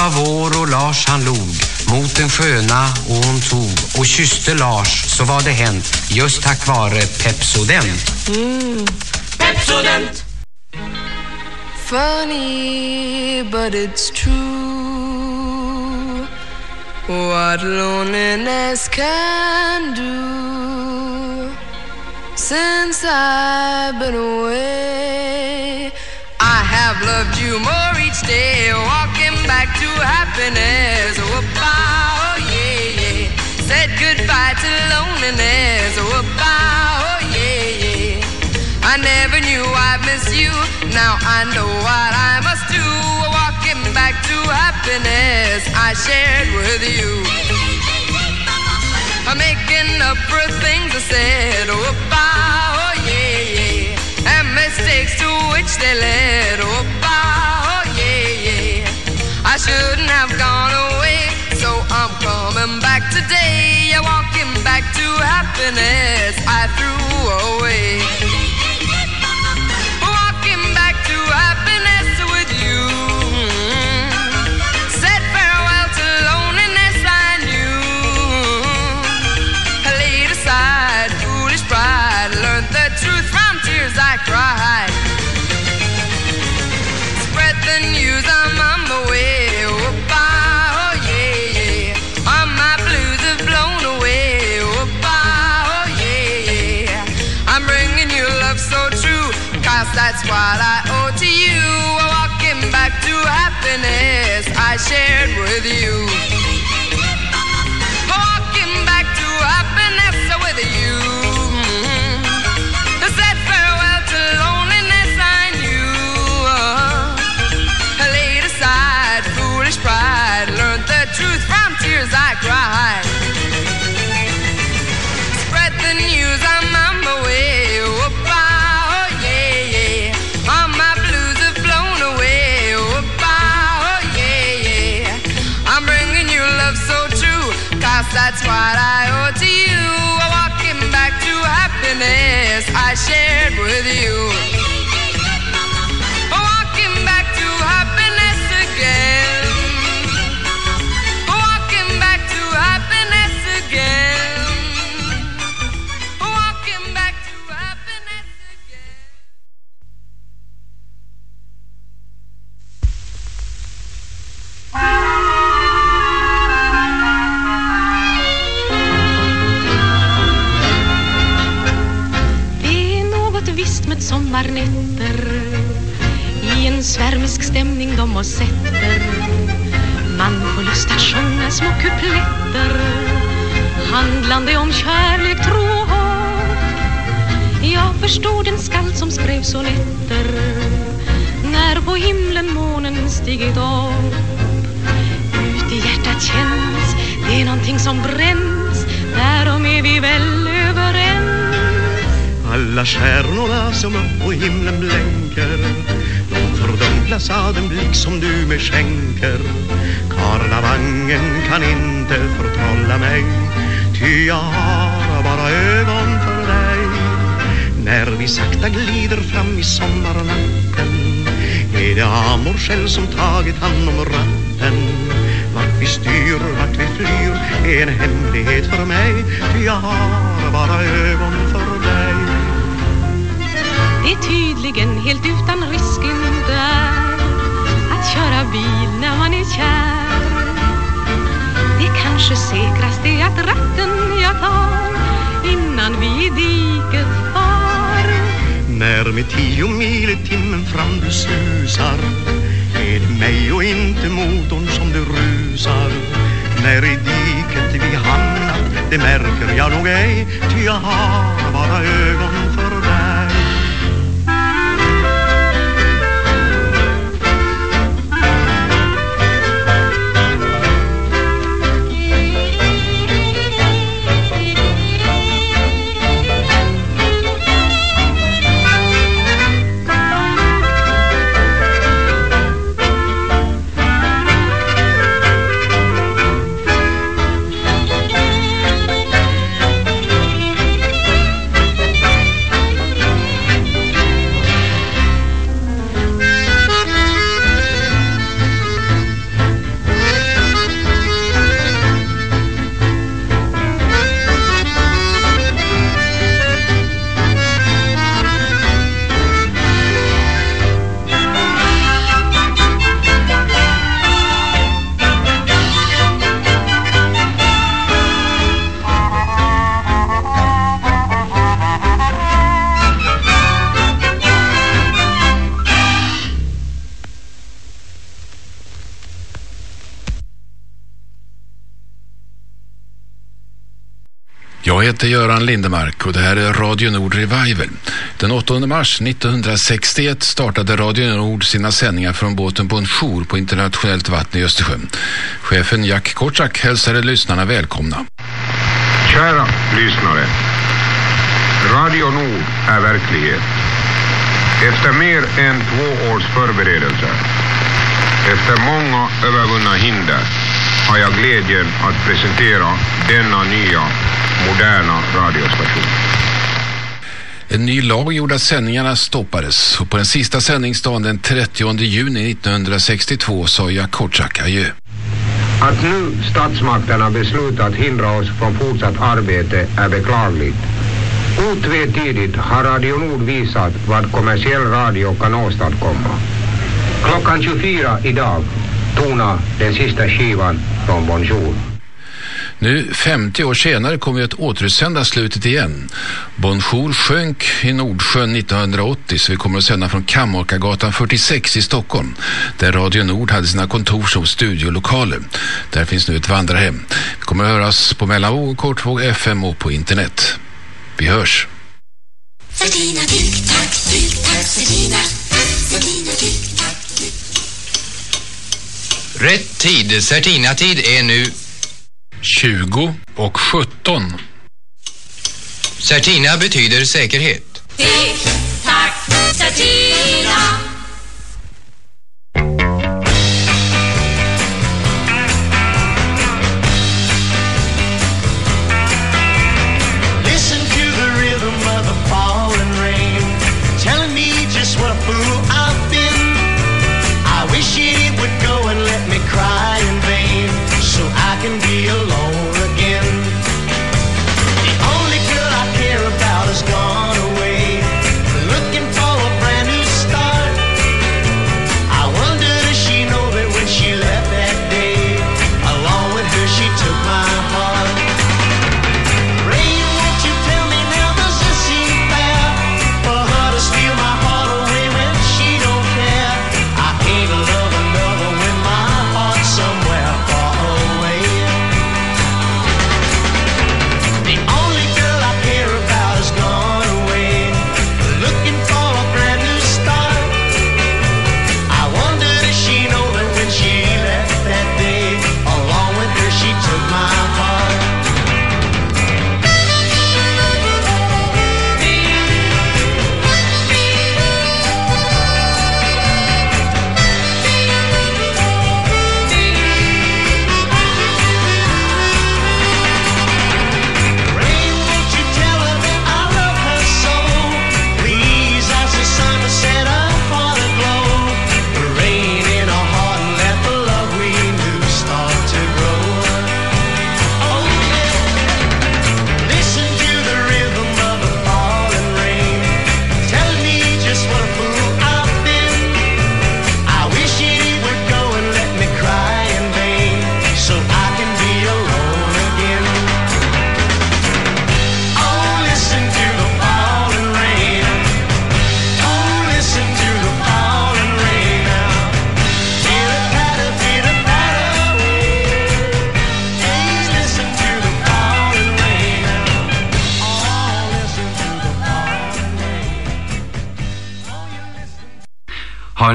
var vår och Lars han log mot den sköna och hon tog och kysste Lars så var det hänt just tack vare Pepsodent. Mm. Pepsodent! Funny but it's true What loneliness can do Since I've been away I have loved you more each day loneliness, oh, whoop oh yeah, yeah. Said goodbye to loneliness, oh, whoop oh yeah, yeah. I never knew I'd miss you, now I know what I must do. Walking back to happiness I shared with you. I'm making up for things I said, oh, whoop oh yeah, yeah. And mistakes to which they led, whoop shouldn't have gone away, so I'm coming back today. Yeah, walking back to happiness I threw away. Shared with you. That's what I owe to you. Walking back to happiness I shared with you. Sommarnätter I en svärmisk stämning de oss sätter. Man får lust att sjunga små kupletter. Handlande om kärlek, tro och hopp. Jag förstår den skald som skrev sonetter När på himlen månen stigit upp Ut i hjärtat känns det är någonting som bränns. Därom är vi väl Gula stjärnorna som upp på himlen blänker De fördunklas av den blick som du mig skänker. Karlavangen kan inte förtrolla mig Ty jag har bara ögon för dig. När vi sakta glider fram i sommarnatten Är det Amor själv som tagit hand om ratten. Vart vi styr, vart vi flyr är en hemlighet för mig Ty jag har bara ögon för dig det är tydligen helt utan risken där Att köra bil när man är kär. Det kanske säkraste är att ratten jag tar Innan vi i diket far. När med tio mil i timmen fram du susar Är det mig och inte motorn som du rusar. När i diket vi hamnat Det märker jag nog ej Ty jag har bara ögon heter Göran Lindemark och det här är Radio Nord Revival. Den 8 mars 1961 startade Radio Nord sina sändningar från båten på en jour på internationellt vatten i Östersjön. Chefen Jack Kortsak hälsade lyssnarna välkomna. Kära lyssnare. Radio Nord är verklighet. Efter mer än två års förberedelser, efter många övervunna hinder, har jag glädjen att presentera denna nya, moderna radiostation. En ny lag gjorde att sändningarna stoppades och på den sista sändningsdagen den 30 juni 1962 sa Jack Kortsak adjö. Att nu statsmakterna beslutat hindra oss från fortsatt arbete är beklagligt. Otvetydigt har Radio Nord visat vad kommersiell radio kan åstadkomma. Klockan 24 idag tonar den sista skivan från Bonjour. Nu 50 år senare kommer vi att återsända slutet igen. Bonjour sjönk i Nordsjön 1980 så vi kommer att sända från Kammarkagatan 46 i Stockholm där Radio Nord hade sina kontors och studiolokaler. Där finns nu ett vandrarhem. Vi kommer att höras på mellanvåg, kortvåg, FM och på internet. Vi hörs. Certina, tick-tack, tick-tack, Certina. Certina, tick-tack, Rätt tid, Certina-tid är nu 20 och 17. Certina betyder säkerhet. Tick-tack, Certina.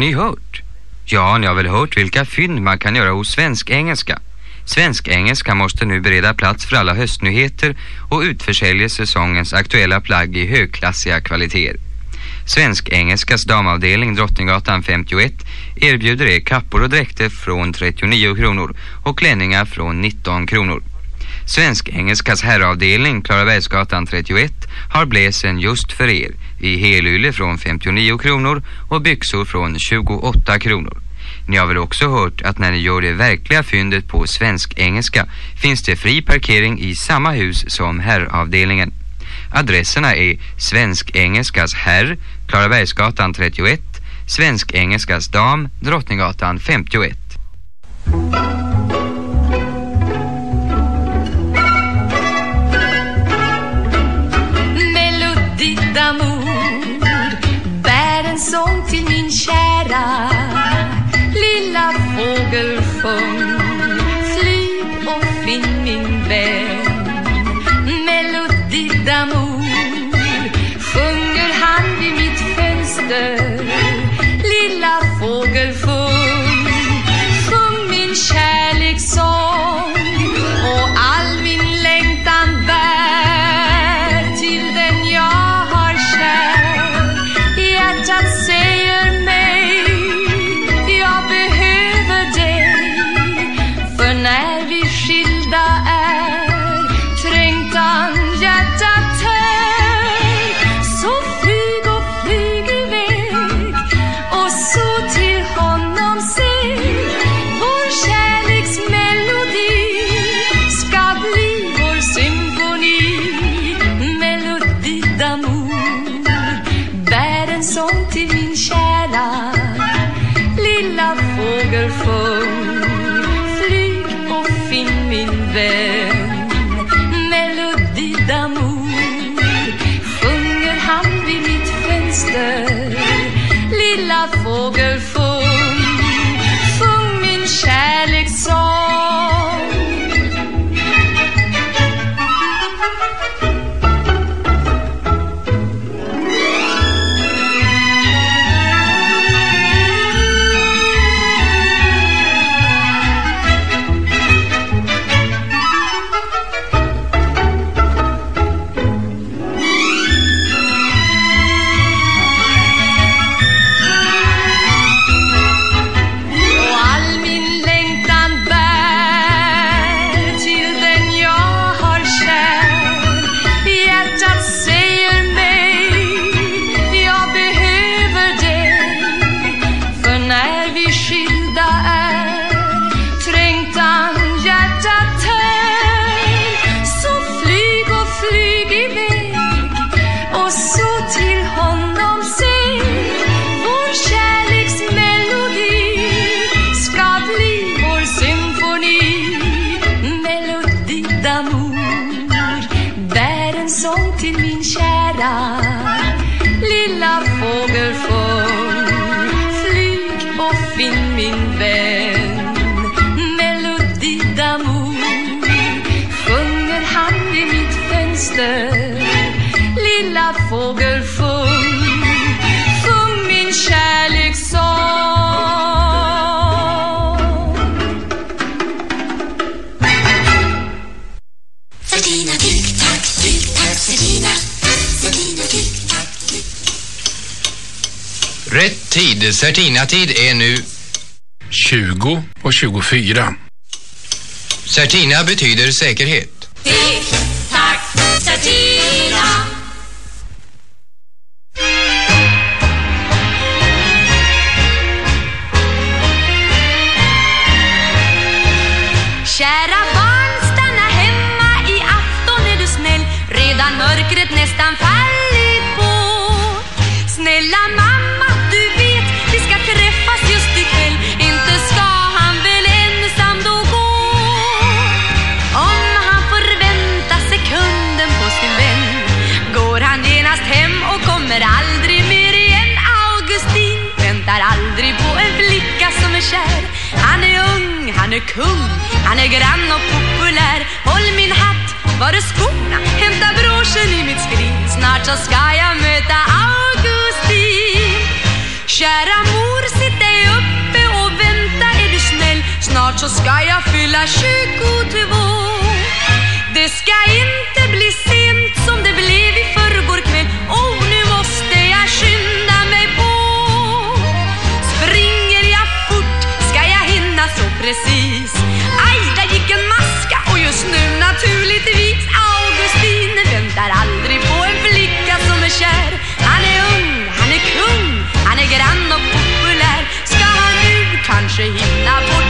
Ni hört? Ja, ni har väl hört vilka fynd man kan göra hos svensk-engelska. Svensk-engelska måste nu bereda plats för alla höstnyheter och utförsäljer säsongens aktuella plagg i högklassiga kvaliteter. Svensk-engelskas damavdelning Drottninggatan 51 erbjuder er kappor och dräkter från 39 kronor och klänningar från 19 kronor. Svensk-engelskas herravdelning Klarabergsgatan 31 har bläsen just för er i helylle från 59 kronor och byxor från 28 kronor. Ni har väl också hört att när ni gör det verkliga fyndet på svensk-engelska finns det fri parkering i samma hus som herravdelningen. Adresserna är Svensk-engelskas herr, Klarabergsgatan 31, Svensk-engelskas dam, Drottninggatan 51. Tid, Certina-tid är nu 20 och 24. Certina betyder säkerhet. Han är grann och populär. Håll min hatt, var är skorna? Hämta broschen i mitt skrin. Snart så ska jag möta Augustin. Kära mor, sitt dig uppe och vänta. Är du snäll? Snart så ska jag fylla 22 Det ska inte bli kanske hinna bort och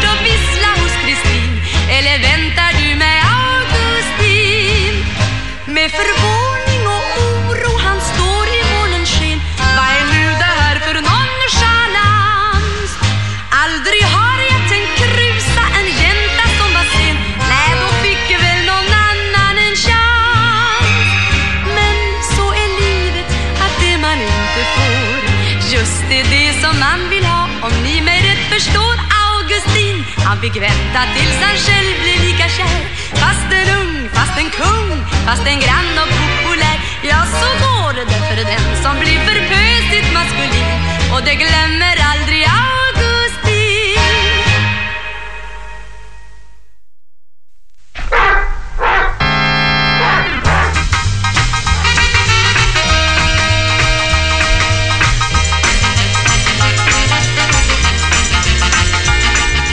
vänta tills han själv blir lika kär. Fast en ung, fast en kung, fast en grann och populär. Ja, så går det för den som blir för pösigt maskulin. Och det glömmer aldrig jag.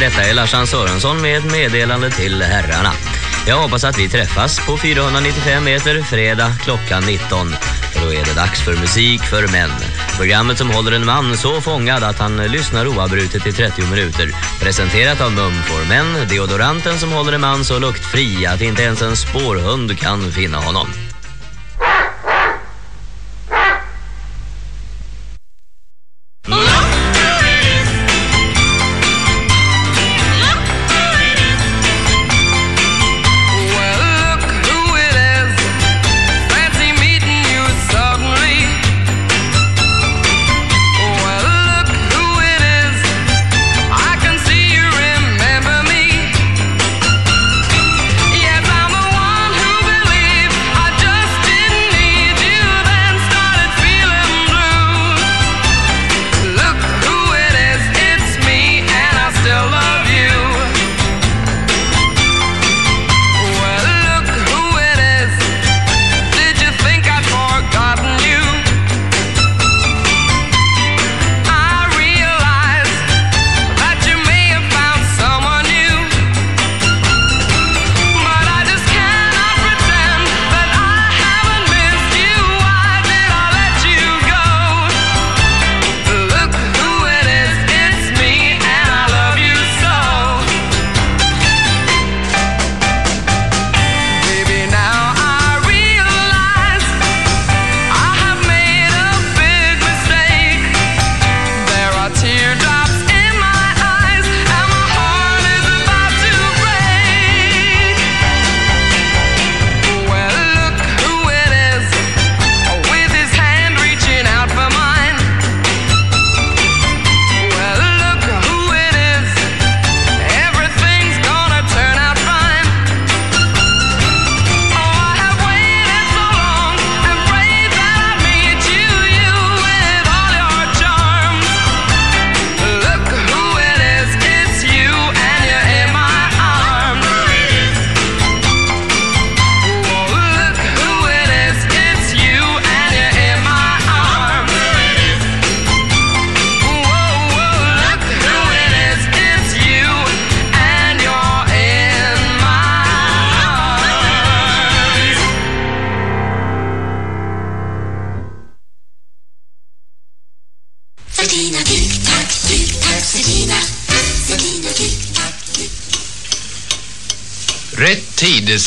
Detta är Larsan Sörensson med ett meddelande till herrarna. Jag hoppas att vi träffas på 495 meter fredag klockan 19. För då är det dags för musik för män. Programmet som håller en man så fångad att han lyssnar oavbrutet i 30 minuter. Presenterat av Mum for Men, deodoranten som håller en man så luktfri att inte ens en spårhund kan finna honom.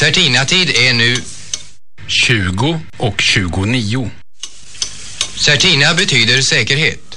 Tid, Certina-tid är nu 20 och 29. Certina betyder säkerhet.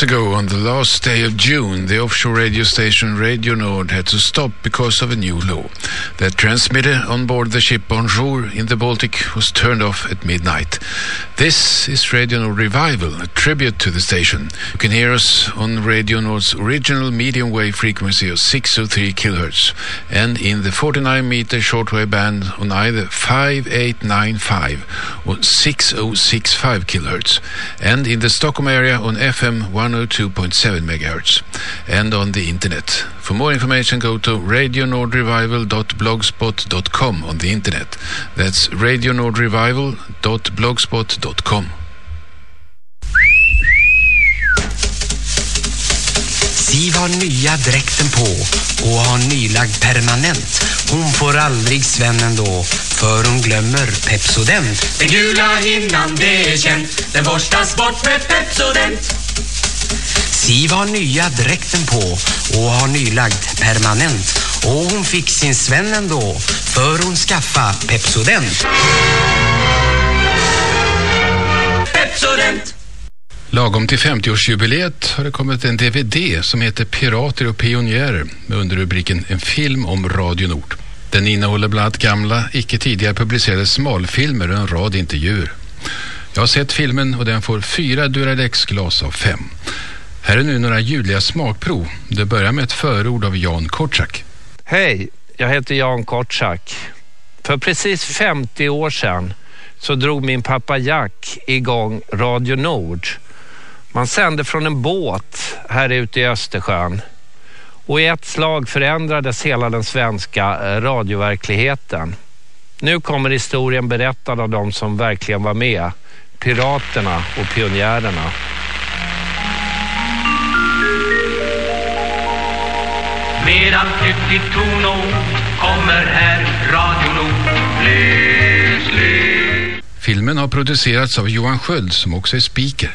Years ago, on the last day of June, the offshore radio station Radio Nord had to stop because of a new law. The transmitter on board the ship Bonjour in the Baltic was turned off at midnight. This is Radio Nord Revival, a tribute to the station. You can hear us on Radio Nord's original medium wave frequency of 603 kHz and in the 49 meter shortwave band on either 5895 or 6065 kHz and in the Stockholm area on FM 102.7 MHz and on the internet. For more information go to radionordrevival.blogspot.com on the internet. That's radionordrevival.blogspot.com. Siv har nya dräkten på och har nylagd permanent. Hon får aldrig Sven ändå, för hon glömmer Pepsodent. Den gula hinnan, det är känt. Den borstas bort med Pepsodent. Siv har nya dräkten på och har nylagd permanent. Och hon fick sin Sven ändå, för hon skaffa Pepsodent. Pepsodent. Lagom till 50-årsjubileet har det kommit en DVD som heter Pirater och pionjärer med underrubriken En film om Radio Nord. Den innehåller bland annat gamla, icke tidigare publicerade smalfilmer och en rad intervjuer. Jag har sett filmen och den får fyra Duralex-glas av fem. Här är nu några ljudliga smakprov. Det börjar med ett förord av Jan Kortsak. Hej, jag heter Jan Kortsak. För precis 50 år sedan så drog min pappa Jack igång Radio Nord. Man sände från en båt här ute i Östersjön. Och i ett slag förändrades hela den svenska eh, radioverkligheten. Nu kommer historien berättad av de som verkligen var med. Piraterna och pionjärerna. Medan knyckligt tonord kommer här Radio Nord. Filmen har producerats av Johan Sköld som också är speaker.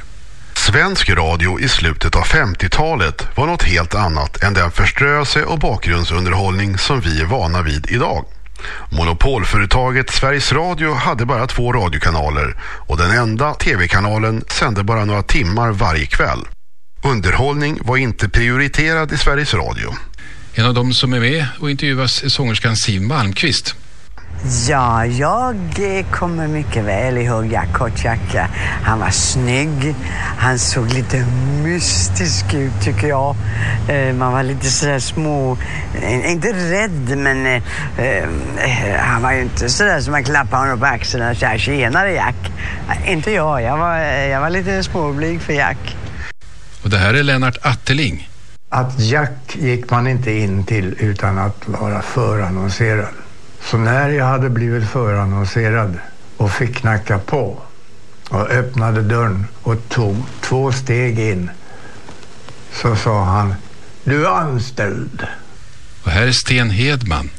Svensk radio i slutet av 50-talet var något helt annat än den förströelse och bakgrundsunderhållning som vi är vana vid idag. Monopolföretaget Sveriges Radio hade bara två radiokanaler och den enda tv-kanalen sände bara några timmar varje kväll. Underhållning var inte prioriterad i Sveriges Radio. En av dem som är med och intervjuas är sångerskan Siv Malmqvist. Ja, jag eh, kommer mycket väl ihåg Jack. Han var snygg. Han såg lite mystisk ut tycker jag. Eh, Man var lite sådär små, eh, inte rädd men han var ju inte sådär som man klappade honom på axeln och sa tjenare Jack. Inte jag, jag var, jag var lite småblyg för Jack. Och det här är Lennart Atteling. Att Jack gick man inte in till utan att vara förannonserad. Så när jag hade blivit förannonserad och fick knacka på och öppnade dörren och tog två steg in så sa han Du är anställd. Och här är Sten Hedman.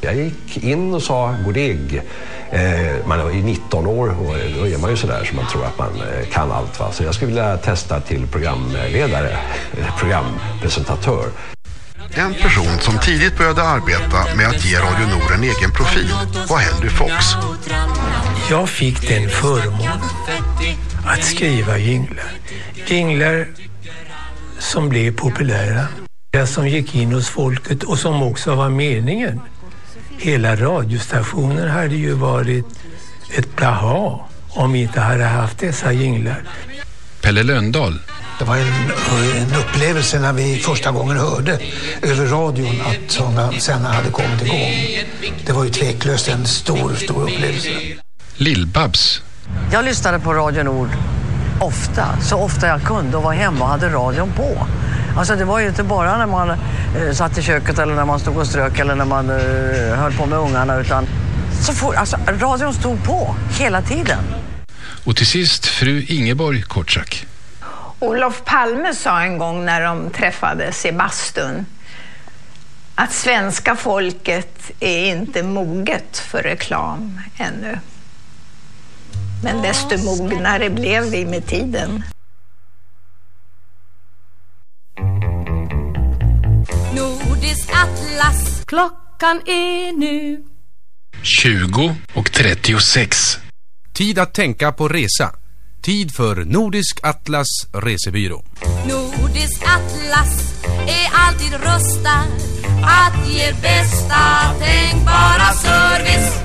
Jag gick in och sa god dag. Eh, man är ju 19 år och då är man ju sådär som man tror att man eh, kan allt. Va? Så jag skulle vilja testa till programledare, programpresentatör. En person som tidigt började arbeta med att ge Radio Nord en egen profil var Henry Fox. Jag fick den förmånen att skriva jinglar. Jinglar som blev populära. Det som gick in hos folket och som också var meningen. Hela radiostationen hade ju varit ett blaha om vi inte hade haft dessa jinglar. Pelle Löndahl. Det var en, en upplevelse när vi första gången hörde över radion att sådana sändare hade kommit igång. Det var ju tveklöst en stor, stor upplevelse. Lill-Babs. Jag lyssnade på Radio Nord ofta, så ofta jag kunde och var hemma och hade radion på. Alltså det var ju inte bara när man eh, satt i köket eller när man stod och strök eller när man eh, höll på med ungarna utan så for, alltså, radion stod på hela tiden. Och till sist fru Ingeborg Kortsak. Olof Palme sa en gång när de träffades i bastun att svenska folket är inte moget för reklam ännu. Men desto mognare blev vi med tiden. Nordisk atlas Klockan är nu 20 och 36. Tid att tänka på resa. Tid för Nordisk Atlas Resebyrå. Nordisk atlas är alltid rustad att ge bästa tänkbara service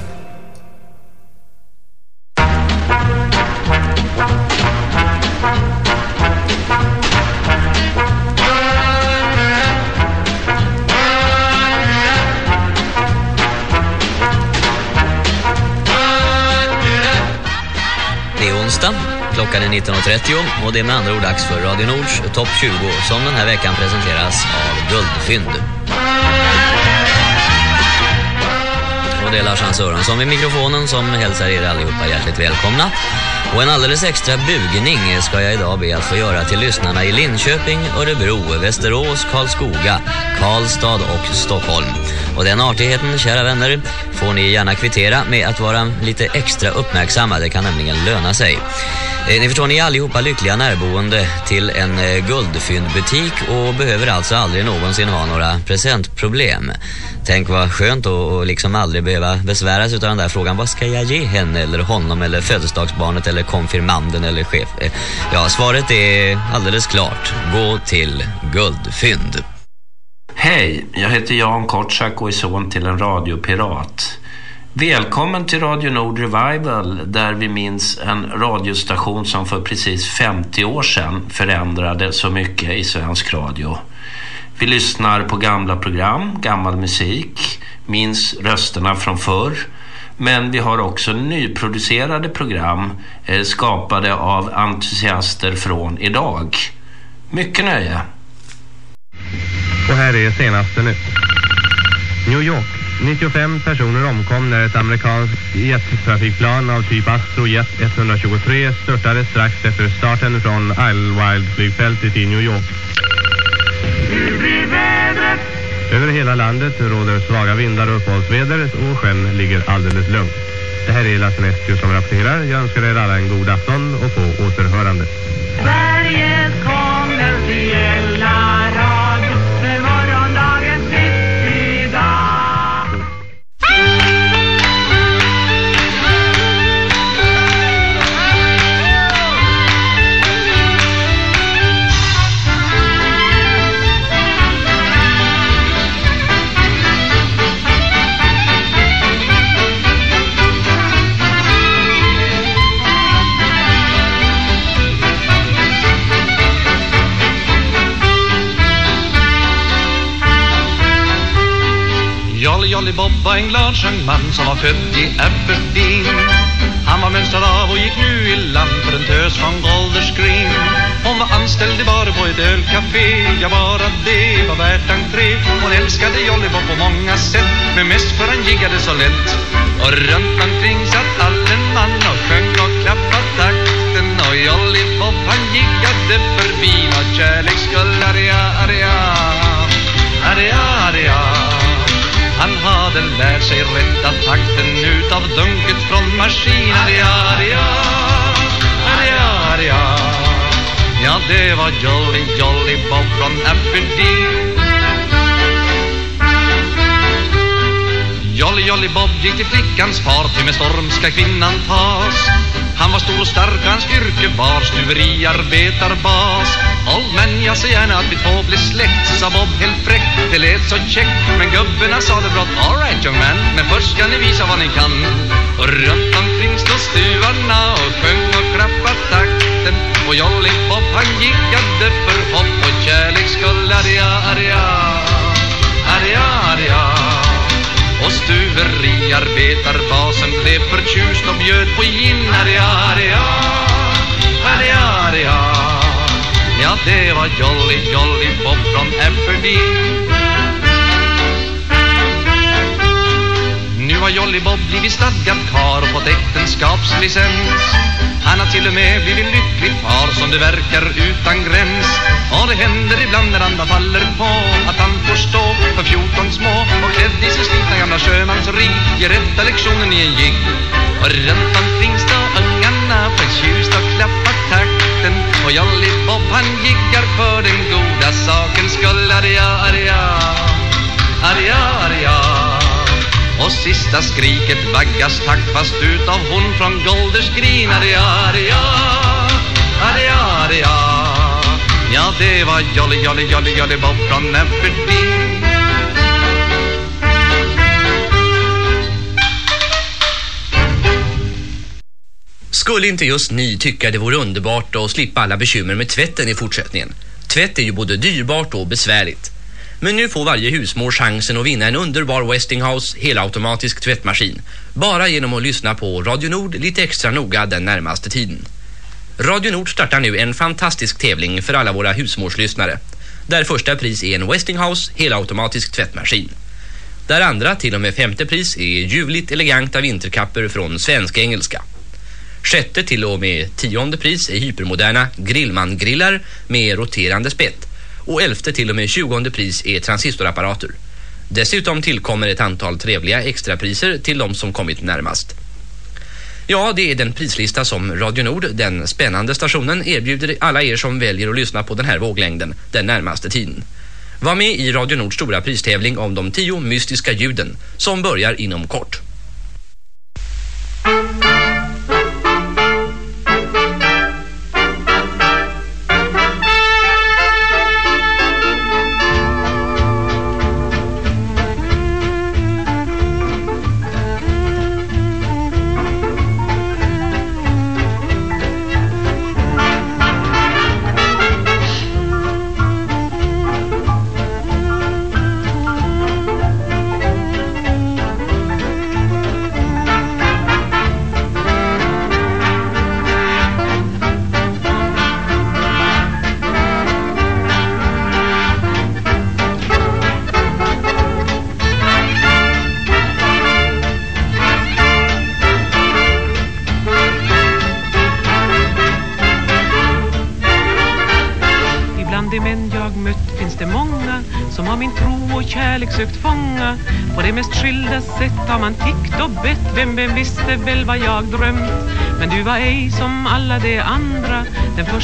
Det är onsdag, klockan är 19.30 och det är med andra ord dags för Radio Nords topp 20 som den här veckan presenteras av Guldfynd. Och det är Lars Hans Öronsson vid mikrofonen som hälsar er allihopa hjärtligt välkomna. Och en alldeles extra bugning ska jag idag be att få göra till lyssnarna i Linköping, Örebro, Västerås, Karlskoga, Karlstad och Stockholm. Och den artigheten, kära vänner, får ni gärna kvittera med att vara lite extra uppmärksamma. Det kan nämligen löna sig. Eh, ni förstår, ni är allihopa lyckliga närboende till en eh, guldfyndbutik och behöver alltså aldrig någonsin ha några presentproblem. Tänk vad skönt att liksom aldrig behöva besväras utav den där frågan. Vad ska jag ge henne eller honom eller födelsedagsbarnet eller konfirmanden eller chef? Eh, ja, svaret är alldeles klart. Gå till Guldfynd. Hej, jag heter Jan Kortsak och är son till en radiopirat. Välkommen till Radio Nord Revival där vi minns en radiostation som för precis 50 år sedan förändrade så mycket i svensk radio. Vi lyssnar på gamla program, gammal musik, minns rösterna från förr. Men vi har också nyproducerade program eh, skapade av entusiaster från idag. Mycket nöje! Och här är senaste nytt. New York. 95 personer omkom när ett amerikanskt jettrafikplan av typ Astrojet 123 störtade strax efter starten från Idlewild-flygfältet i New York. Över hela landet råder svaga vindar och uppehållsväder och sjön ligger alldeles lugnt. Det här är Lasse Nestio som rapporterar. Jag önskar er alla en god afton och på återseende. Var en man som var född i Aberdeen. Han var mönstrad av och gick nu i land för en tös från Golders Green. Hon var anställd i bar på ett ölcafé. Ja, bara det var värt entré. Hon älskade Jolly på många sätt Men mest för han giggade så lätt. Och runt omkring satt allen man och sjöng och klappade takten. Och Jolly Bob han giggade förbi. Nåt kärlek skulle aria Aria, hade lärt sig rätta takten utav dunket från maskin Aria, aria, aria, aria Ja, det var Jolly, Jolly Bob från Aberdeen Jolly, Jolly Bob gick till flickans far Ty med storm ska kvinnan tas han var stor och stark och hans yrke var stuveriarbetarbas All man, jag ser gärna att vi två blir släkt Sa Bob helt fräckt, det lät så käckt Men gubbarna sa det brått. All right young man, men först ska ni visa vad ni kan. Och runt omkring stod stuvarna Och sjöng och klappade takten. Och Jolly Bob han giggade för hopp Och kärlek skulle aria, aria Aria, aria och stuveriarbetarbasen blev förtjust och bjöd på gin. Aria, aria, Ja, det var Jolly, Jolly Bob från Aberdeen. Har Jolly Bob blivit stadgad kar och fått äktenskapslicens. Han har till och med blivit lycklig far som det verkar utan gräns. Och det händer ibland när andra faller på Att han får stå för 14 små Och klädd i sin slitna gamla sjömansrigg Ger rätta lektionen i en jigg. Och runt omkring står ungarna förtjust och klappar takten. Och Jolly Bob han jiggar för den goda sakens skull. Aria, aria, aria, aria och sista skriket vaggas taktfast ut av hon från Golders Green Aria, aria, aria, aria Ja, det var Jolly, Jolly, Jolly, Jolly Bob från Aberdeen Skulle inte just ni tycka det vore underbart att slippa alla bekymmer med tvätten i fortsättningen? Tvätt är ju både dyrbart och besvärligt. Men nu får varje husmor chansen att vinna en underbar Westinghouse helautomatisk tvättmaskin. Bara genom att lyssna på Radio Nord lite extra noga den närmaste tiden. Radio Nord startar nu en fantastisk tävling för alla våra husmorslyssnare. Där första pris är en Westinghouse helautomatisk tvättmaskin. Där andra till och med femte pris är ljuvligt eleganta vinterkapper från svensk-engelska. Sjätte till och med tionde pris är hypermoderna Grillman-grillar med roterande spett och elfte till och med tjugonde pris är transistorapparater. Dessutom tillkommer ett antal trevliga extrapriser till de som kommit närmast. Ja, det är den prislista som Radio Nord, den spännande stationen, erbjuder alla er som väljer att lyssna på den här våglängden den närmaste tiden. Var med i Radio Nords stora pristävling om de tio mystiska ljuden som börjar inom kort.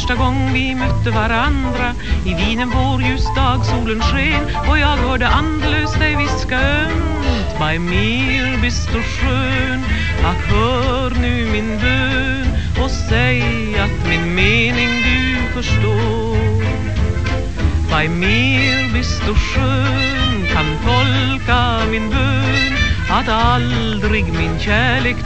Första gång vi mötte varandra. I vinen vår ljusdag solen sken och jag hörde andlöst dig viska ömt. Bei mir bist du skön ack hör nu min bön och säg att min mening du förstår. Bei mir bist du skön kan tolka min bön att aldrig min kärlek